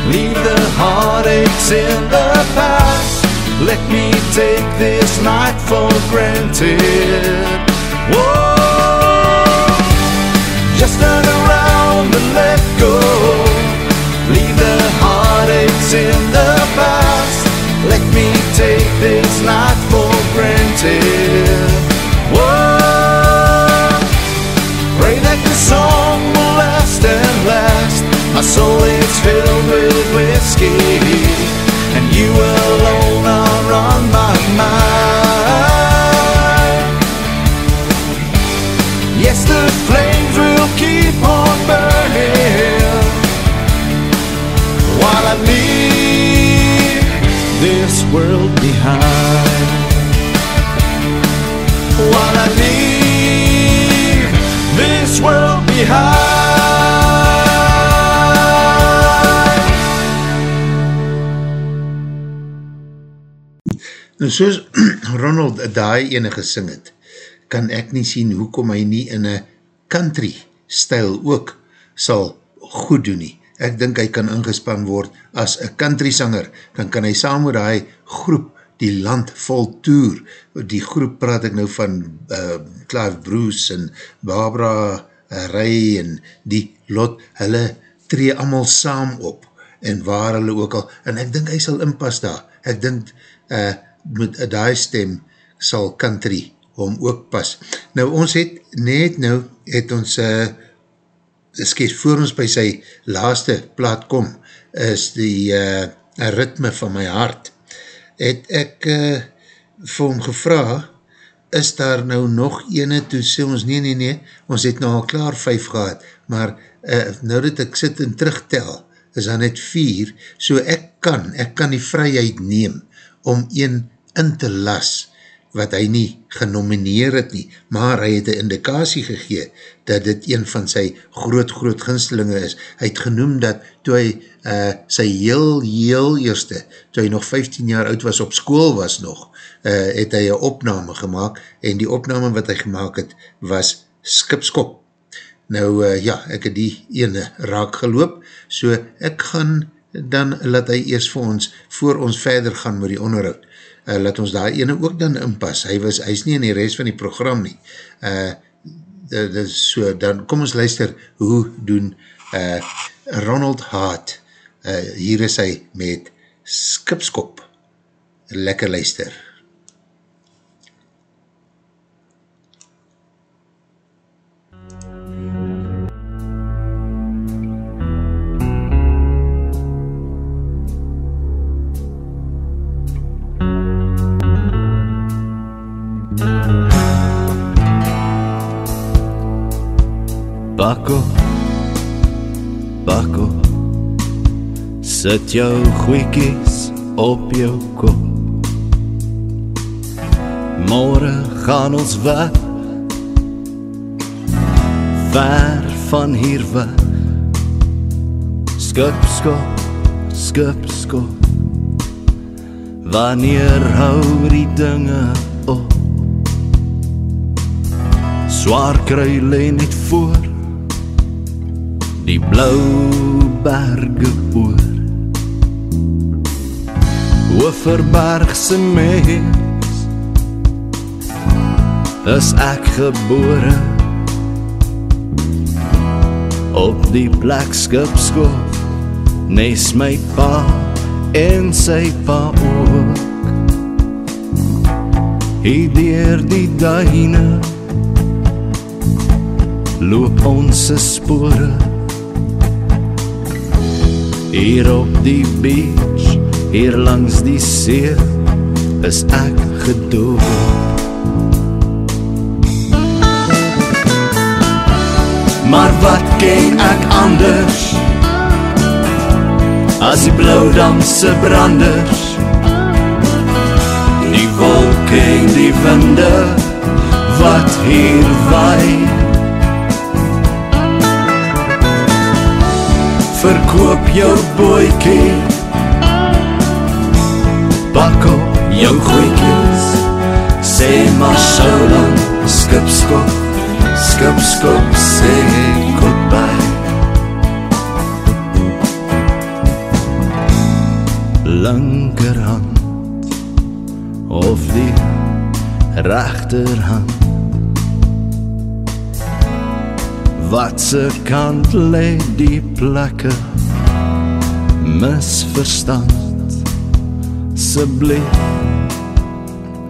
Leave the heartaches in the past. Let me take this night for granted. Whoa. Just turn around and let go. Leave the heartaches in the past. Let me take this night for granted. Soul is filled with whiskey, and you alone are on my mind. Yes, the flames will keep on burning while I leave this world behind. While I leave this world behind. Nou soos Ronald daai ene gesing het, kan ek nie sien hoekom hy nie in een country stijl ook sal goed doen nie. Ek dink hy kan ingespan word as een country sanger, dan kan hy saam met die groep die land vol toer. Die groep praat ek nou van uh, Clive Bruce en Barbara Ray en die lot, hulle tree allemaal saam op en waar hulle ook al, en ek dink hy sal inpas daar. Ek dink uh, met die stem sal country hom ook pas. Nou ons het net nou, het ons uh, skes voor ons by sy laaste plaat kom, is die uh, ritme van my hart. Het ek uh, vir hom gevra, is daar nou nog ene, toe sê ons, nee, nee, nee, ons het nou al klaar vijf gehad, maar uh, nou dat ek sit en terugtel, is daar net vier, so ek kan, ek kan die vryheid neem, om een in te las, wat hy nie genomineer het nie, maar hy het een indikasie gegee dat dit een van sy groot, groot ginstelinge is. Hy het genoem dat toe hy uh, sy heel, heel eerste, toe hy nog 15 jaar oud was, op school was nog, uh, het hy een opname gemaakt en die opname wat hy gemaakt het, was Skipskop. Nou uh, ja, ek het die ene raak geloop, so ek gaan dan laat hy eers vir ons, voor ons verder gaan met die onderhoud, uh, laat ons daar ene ook dan inpas, hy, was, hy is nie in die rest van die program nie, uh, dit is so, dan kom ons luister, hoe doen uh, Ronald Hart, uh, hier is hy met Skipskop, lekker luister. Bakko, bakko Sit jou goeikies op jou kop. Morgen gaan ons weg Ver van hier weg. Skip, skop, skip, skop. Wanneer hou die dinge op? Zwaar kry lê net voor die blou berge oor. Oeverbergse mens is ek gebore op die plek skipskop nes my pa en sy pa ook. Hier die duine loop ons spore Hier op die beach, hier langs die see, is ek gedoop. Maar wat ken ek anders as die bloudamse branders? Die wolke en die winde wat hier waai. Verkoop jou bootjie. Bak op jou goeikies Sê maar so lang Skipskop, skipskop Sê goodbye. Linkerhand Of die rechterhand wat se kant lê die plekke? Misverstand. Asseblief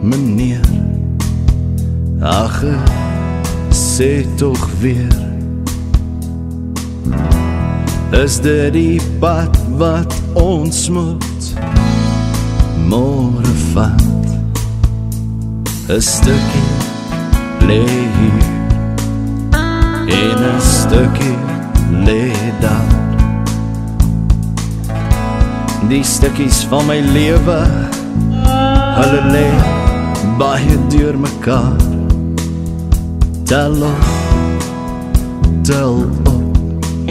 meneer. Ag sê tog weer. Is dit die pad wat ons moet? Môre vat. 'n stukkie lê hier en 'n stukkie lê daar die stukkies van my lewe hulle lê baie deur mekaar. Tel op tel op.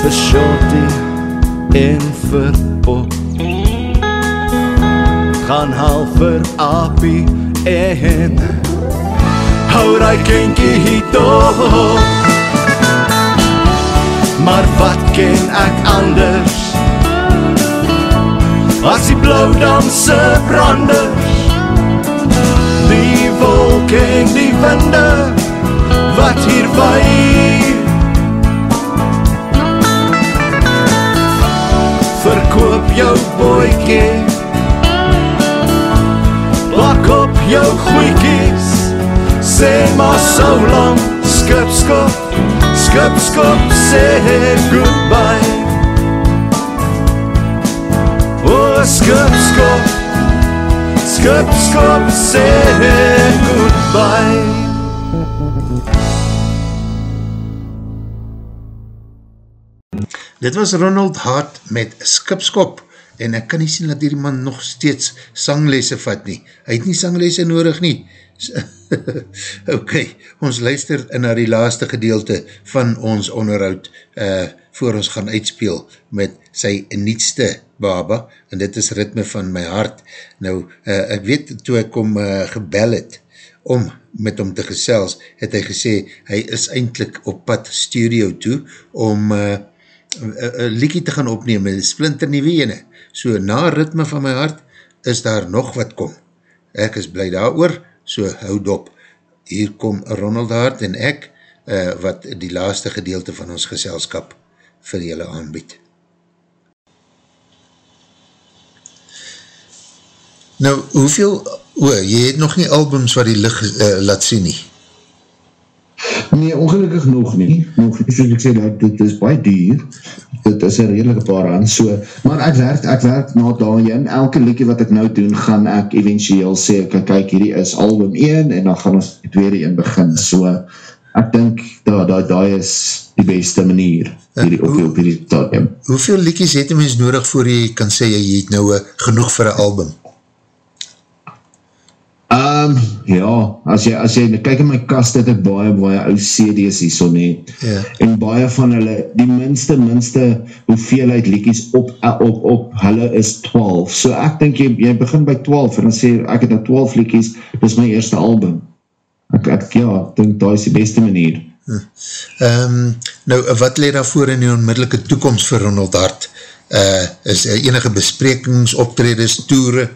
Vir shorty en vir pop. Gaan hal vir apie en hou daai kindjie hier toch Maar wat ken ek anders. As die blauwdamse branders. Die wolke en die winde Wat hier waai Verkoop jou boekie Bak op jou goeikies sê maar so lang skip skop skip skop sê goodbye oh skip skop skip skop sê goodbye Dit was Ronald Hart met Skipskop en ek kan nie sien dat die man nog steeds sanglese vat nie. Hy het nie sanglese nodig nie. ok, ons luister na die laaste gedeelte van ons onderhoud uh, voor ons gaan uitspeel met sy nietste baba, en dit is ritme van my hart. Nou, uh, ek weet toe ek kom uh, gebel het om met hom te gesels, het hy gesê, hy is eindelijk op pad studio toe om uh, liekie te gaan opneem, een splinter nie weene. So, na ritme van my hart, is daar nog wat kom. Ek is blij daar oor, so houd op. Hier kom Ronald Hart en ek, uh, wat die laaste gedeelte van ons geselskap vir julle aanbied. Nou, hoeveel, o, jy het nog nie albums wat die licht uh, laat sien nie? Nee, ongelukkig nog nie. Nog nie, soos ek sê, dat dit is baie duur. Dit is een redelike paar aan. So, maar ek werk, ek werk na daarin. Elke liekie wat ek nou doen, gaan ek eventueel sê, ek kyk, hierdie is album 1, en dan gaan ons die tweede een begin. So, ek dink, dat da, da is die beste manier, hierdie, op, op hierdie stadium. Hoeveel liekies het een mens nodig voor jy kan sê, jy het nou genoeg vir een album? Um, ja, as jy, as jy, kyk in my kast het ek baie, baie ou CD's hier so net, Ja. en baie van hulle, die minste, minste hoeveelheid liekies op, op, op, hulle is 12, so ek dink jy, jy begin by 12, en dan sê, ek het nou 12 liekies, dis my eerste album, ek, ek ja, ek dink dat is die beste manier. Um, nou, wat leed daarvoor in die onmiddellike toekomst vir Ronald Hart? Uh, is er enige besprekings, optredes, toere?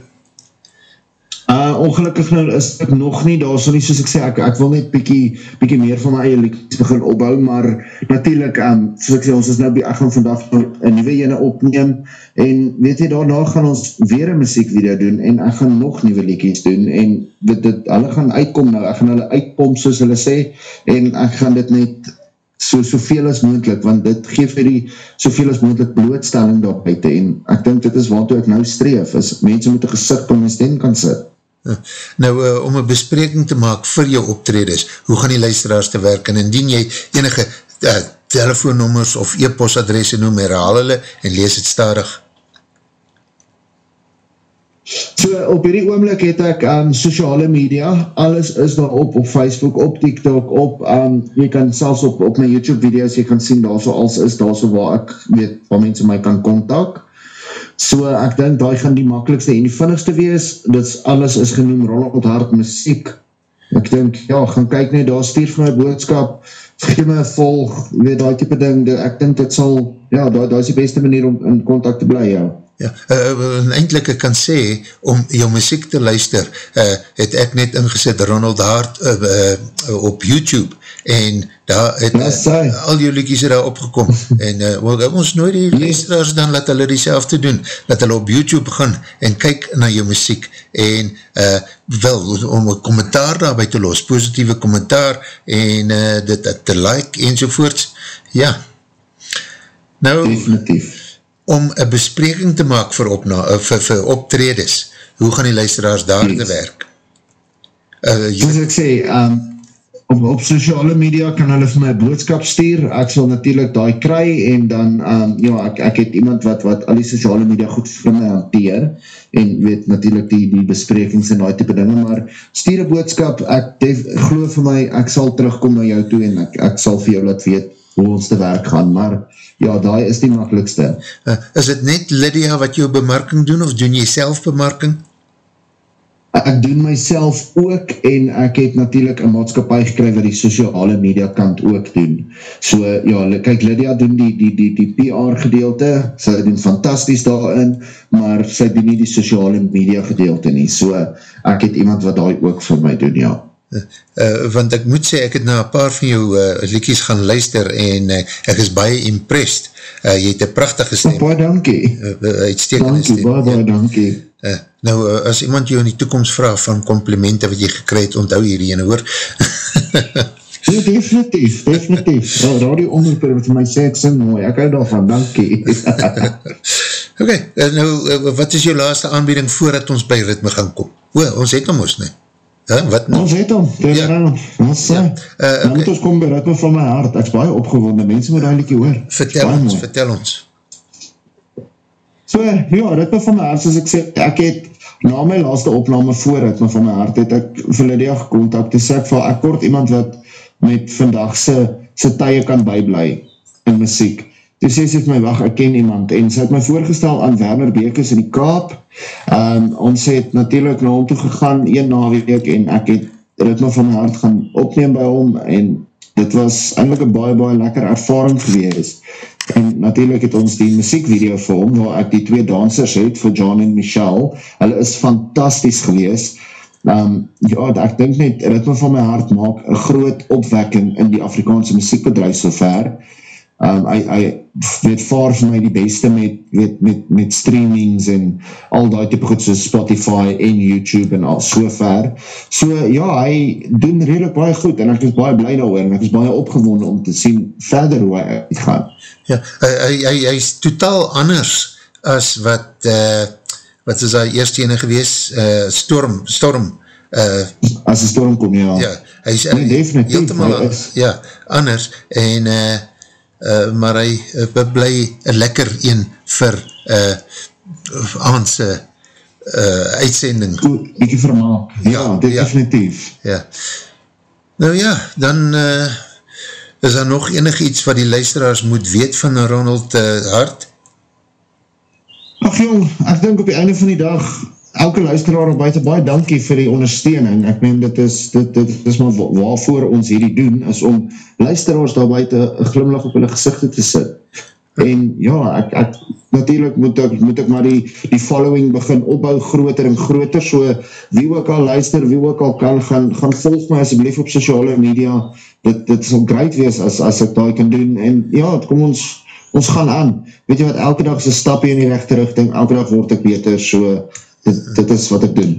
Uh, ongelukkig nou is ek nog nie daar, so nie soos ek sê, ek, ek wil net bykie, bykie meer van my eie liedjes begin opbou, maar natuurlijk, um, soos ek sê, ons is nou, by, ek gaan vandag een nieuwe ene opneem, en weet jy, daarna gaan ons weer een muziekvideo doen, en ek gaan nog nieuwe liedjes doen, en dit, dit, hulle gaan uitkom nou, ek gaan hulle uitpomp, soos hulle sê, en ek gaan dit net so, soveel as moendlik, want dit geef vir die soveel as moendlik blootstelling daar buiten, en ek dink dit is wat ek nou streef, is mense moet een gezicht op my stem kan sit. Nou, uh, om een bespreking te maak vir jou optredes, hoe gaan die luisteraars te werk, en indien jy enige uh, telefoonnummers of e-postadresse noem, herhaal hulle en lees het starig. So op hierdie oomlik het ek um, sociale media, alles is daar op, op Facebook, op TikTok, op, um, jy kan selfs op, op my YouTube video's, jy kan sien daar so als is, daar so waar ek weet, waar mense my kan kontak. So ek denk, daar gaan die makkelijkste en die vinnigste wees, dit alles is genoem Ronald Hart Muziek. Ek denk, ja, gaan kyk net, daar stuur van my boodskap, geef my volg, weet, die type ding, ek denk dit sal, ja, daar, daar is die beste manier om in contact te bly, ja. Ja, uh, en eindelijk ek kan sê, om jou muziek te luister, uh, het ek net ingesit Ronald Hart uh, uh, op YouTube, en daar het uh, al jou liedjes daar opgekom, en uh, well, ons nooit die luisteraars dan laat hulle die te doen, dat hulle op YouTube gaan, en kyk na jou muziek, en uh, wel, om een kommentaar daarby te los, positieve kommentaar, en uh, dit te like, enzovoorts, ja. Nou, Definitief om een bespreking te maak vir, opna, eh, vir, vir optredes, hoe gaan die luisteraars daar yes. te werk? Uh, Soos ek sê, um, op, op sociale media kan hulle vir my boodskap stuur, ek sal natuurlijk die kry, en dan, um, ja, ek, ek het iemand wat, wat al die sociale media goed my hanteer, en weet natuurlijk die, die besprekings en die type dinge, maar stuur een boodskap, ek def, geloof vir my, ek sal terugkom na jou toe, en ek, ek sal vir jou laat weet, hoe ons te werk gaan, maar ja, daai is die makkelijkste. Uh, is het net Lydia wat jou bemarking doen, of doen jy self bemarking? Ek doen myself ook, en ek het natuurlijk een maatskapie gekry wat die sociale media kant ook doen. So, ja, kyk, Lydia doen die, die, die, die PR gedeelte, sy doen fantastisch daarin, maar sy doen nie die sociale media gedeelte nie. So, ek het iemand wat daai ook vir my doen, ja. Uh, want ek moet sê, ek het na een paar van jou uh, liedjes gaan luister en uh, ek is baie impressed. Uh, jy het een prachtige stem. Baie dankie. Uh, uitstekende dankie, stem. Baie, baie ja. dankie. Uh, nou, uh, as iemand jou in die toekomst vraag van complimenten wat jy gekry het, onthou hier ene hoor. nee, definitief, definitief. Ja, radio onderper wat my sê, ek sing mooi, ek hou daarvan, dankie. ok, uh, nou, wat is jou laaste aanbieding voordat ons by ritme gaan kom? O, ons het om ons nie. Huh, wat nou? Ons het om, dit ja. is ja. uh, okay. Dan moet ons kom by ritme van my hart, ek is baie opgewonde, mense moet eindelijk hoor. Vertel ons, mooi. vertel ons. So, ja, dit me van my hart, soos ek sê, ek het na my laaste opname voor het me van my hart, het ek vir Lydia gecontact, dus ek val, ek kort iemand wat met vandagse sy tye kan byblij in muziek. Dus sy sê my, wacht, ek ken iemand, en sy het my voorgestel aan Werner Bekes in die Kaap, um, ons het natuurlijk na hom toe gegaan, een na week, en ek het ritme van my hart gaan opneem by hom, en dit was eindelijk een baie, baie lekker ervaring gewees. En natuurlijk het ons die muziekvideo vir hom, waar ek die twee dansers het, vir John en Michelle, hulle is fantastisch gewees. Um, ja, ek dink net, ritme van my hart maak een groot opwekking in die Afrikaanse muziekbedrijf so ver. Um, hy, hy weet vaar vir my die beste met, weet, met, met streamings en al die type goed soos Spotify en YouTube en al so ver. So ja, hy doen redelijk baie goed en ek is baie blij daar en ek is baie opgewonnen om te sien verder hoe hy uitgaan. Ja, hy, hy, hy, hy is totaal anders as wat, uh, wat is hy eerste ene gewees, uh, Storm, Storm. Uh, as die storm kom, ja. Ja, hy is nee, definitief, hy is, ja, anders, en, uh, uh, maar hy uh, bly een lekker een vir uh, aanse uh, uitsending. Beetje vermaak, ja, ja, definitief. Ja. Nou ja, dan uh, is daar nog enig iets wat die luisteraars moet weet van Ronald uh, Hart? Ach jong, ek denk op die einde van die dag, elke luisteraar op buiten, baie dankie vir die ondersteuning. Ek meen, dit is, dit, dit is maar waarvoor ons hierdie doen, is om luisteraars daar buiten een glimlach op hulle gezichte te sit. En ja, ek, ek, natuurlijk moet ek, moet ek maar die, die following begin opbou groter en groter, so wie ook al luister, wie ook al kan, gaan, gaan volg my asjeblief op sociale media, dit, dit sal great wees as, as ek daar kan doen, en ja, het kom ons, ons gaan aan, weet jy wat, elke dag is een stapje in die rechte richting, elke dag word ek beter, so, dit, dit is wat ek doen.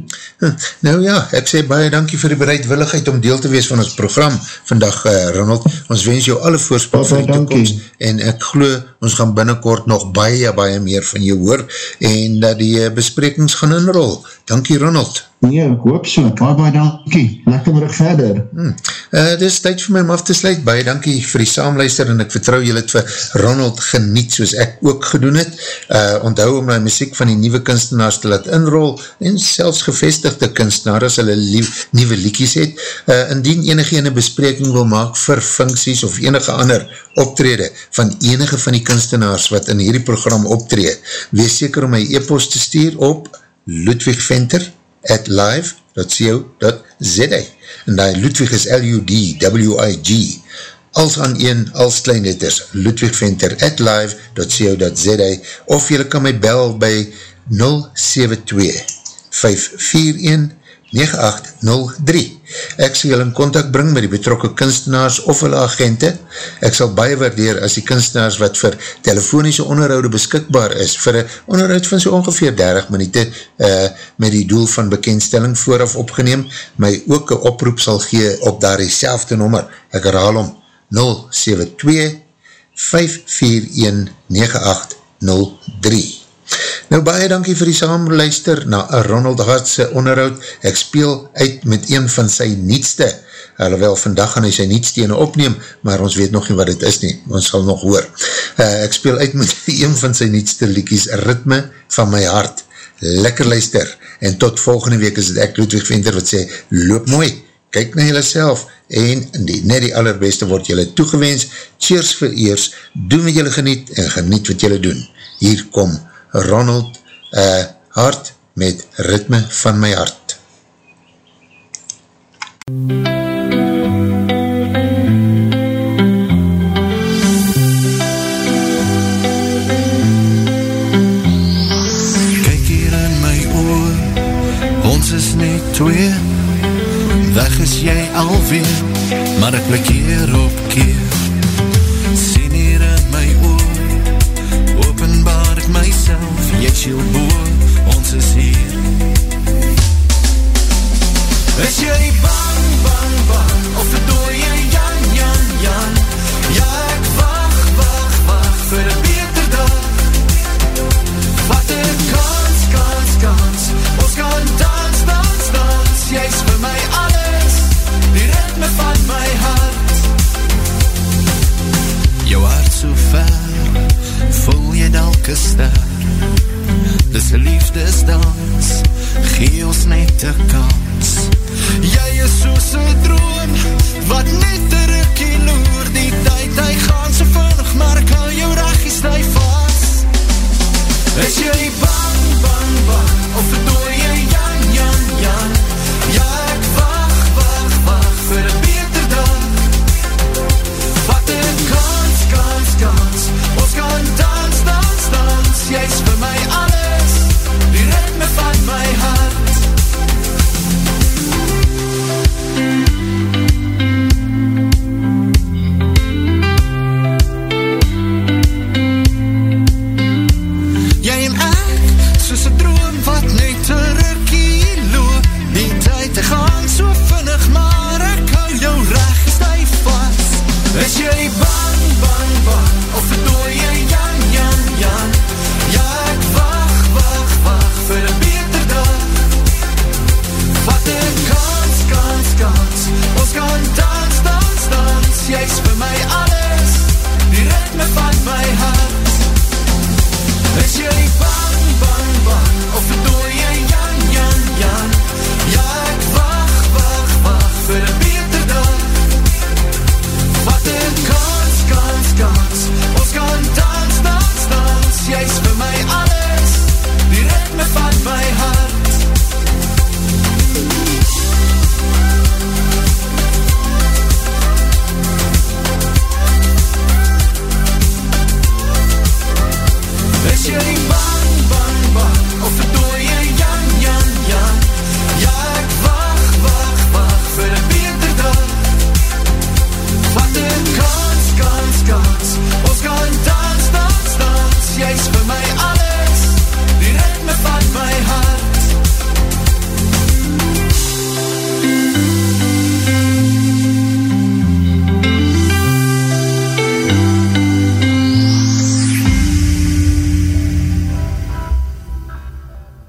Nou ja, ek sê baie dankie vir die bereidwilligheid om deel te wees van ons program vandag, uh, Ronald. Ons wens jou alle voorspel vir die toekomst en ek glo, ons gaan binnenkort nog baie, baie meer van jou hoor en dat die uh, besprekings gaan inrol. Dankie, Ronald. Nee, hoop so. Baie, baie dankie. Lekker middag verder. Hmm. Uh, dit is tyd vir my om af te sluit. Baie dankie vir die saamluister en ek vertrouw jy het vir Ronald geniet soos ek ook gedoen het. Uh, onthou om my muziek van die nieuwe kunstenaars te laat inrol en selfs gevestigde kunstenaar as hulle nieuwe liekies het. Uh, indien enige ene bespreking wil maak vir funksies of enige ander optrede van enige van die kunstenaars wat in hierdie program optreed, wees seker om my e-post te stuur op Ludwig Venter at live.co.za en die Ludwig is L-U-D-W-I-G als aan een, als klein letters Ludwig Venter at live.co.za of jylle kan my bel by 072 541 9803 Ek sal julle in contact bring met die betrokke kunstenaars of hulle agente. Ek sal baie waardeer as die kunstenaars wat vir telefoniese onderhoude beskikbaar is vir een onderhoud van so ongeveer 30 minuute uh, met die doel van bekendstelling vooraf opgeneem, my ook een oproep sal gee op daar die selfde nommer. Ek herhaal om 072 541 9803 Nou baie dankie vir die saamluister na Ronald Hartse onderhoud. Ek speel uit met een van sy nietste, alhoewel vandag gaan hy sy nietstene opneem, maar ons weet nog nie wat het is nie, ons sal nog hoor. Uh, ek speel uit met een van sy nietste liekies, Ritme van my hart. Lekker luister, en tot volgende week is het ek Ludwig Venter wat sê, loop mooi, kyk na jylle self, en die, net die allerbeste word jylle toegewens, cheers vir eers, doen wat jylle geniet, en geniet wat jylle doen. Hier kom Ronald uh, Hart met Ritme van my hart. Kyk hier in my oor, ons is net twee, weg is jy alweer, maar ek blik hier op siel boor, ons is hier. Is jy bang, bang, bang, of verdooi jy jan, jan, jan? Ja, ek wacht, wacht, wacht, vir een beter dag. Wat een kans, kans, kans, ons kan dans, dans, dans, jy is vir my alles, die ritme van my hart. Jou hart so ver, voel jy dalke ster, liefdesdans. Gee ons net een kans. Jy is soos een droom Wat net een rukkie loer. Die tyd hy gaan so vinnig Maar ek hou jou regie stijf vast Is jy bang, bang, bang Of verdooi jy jan, jan, jan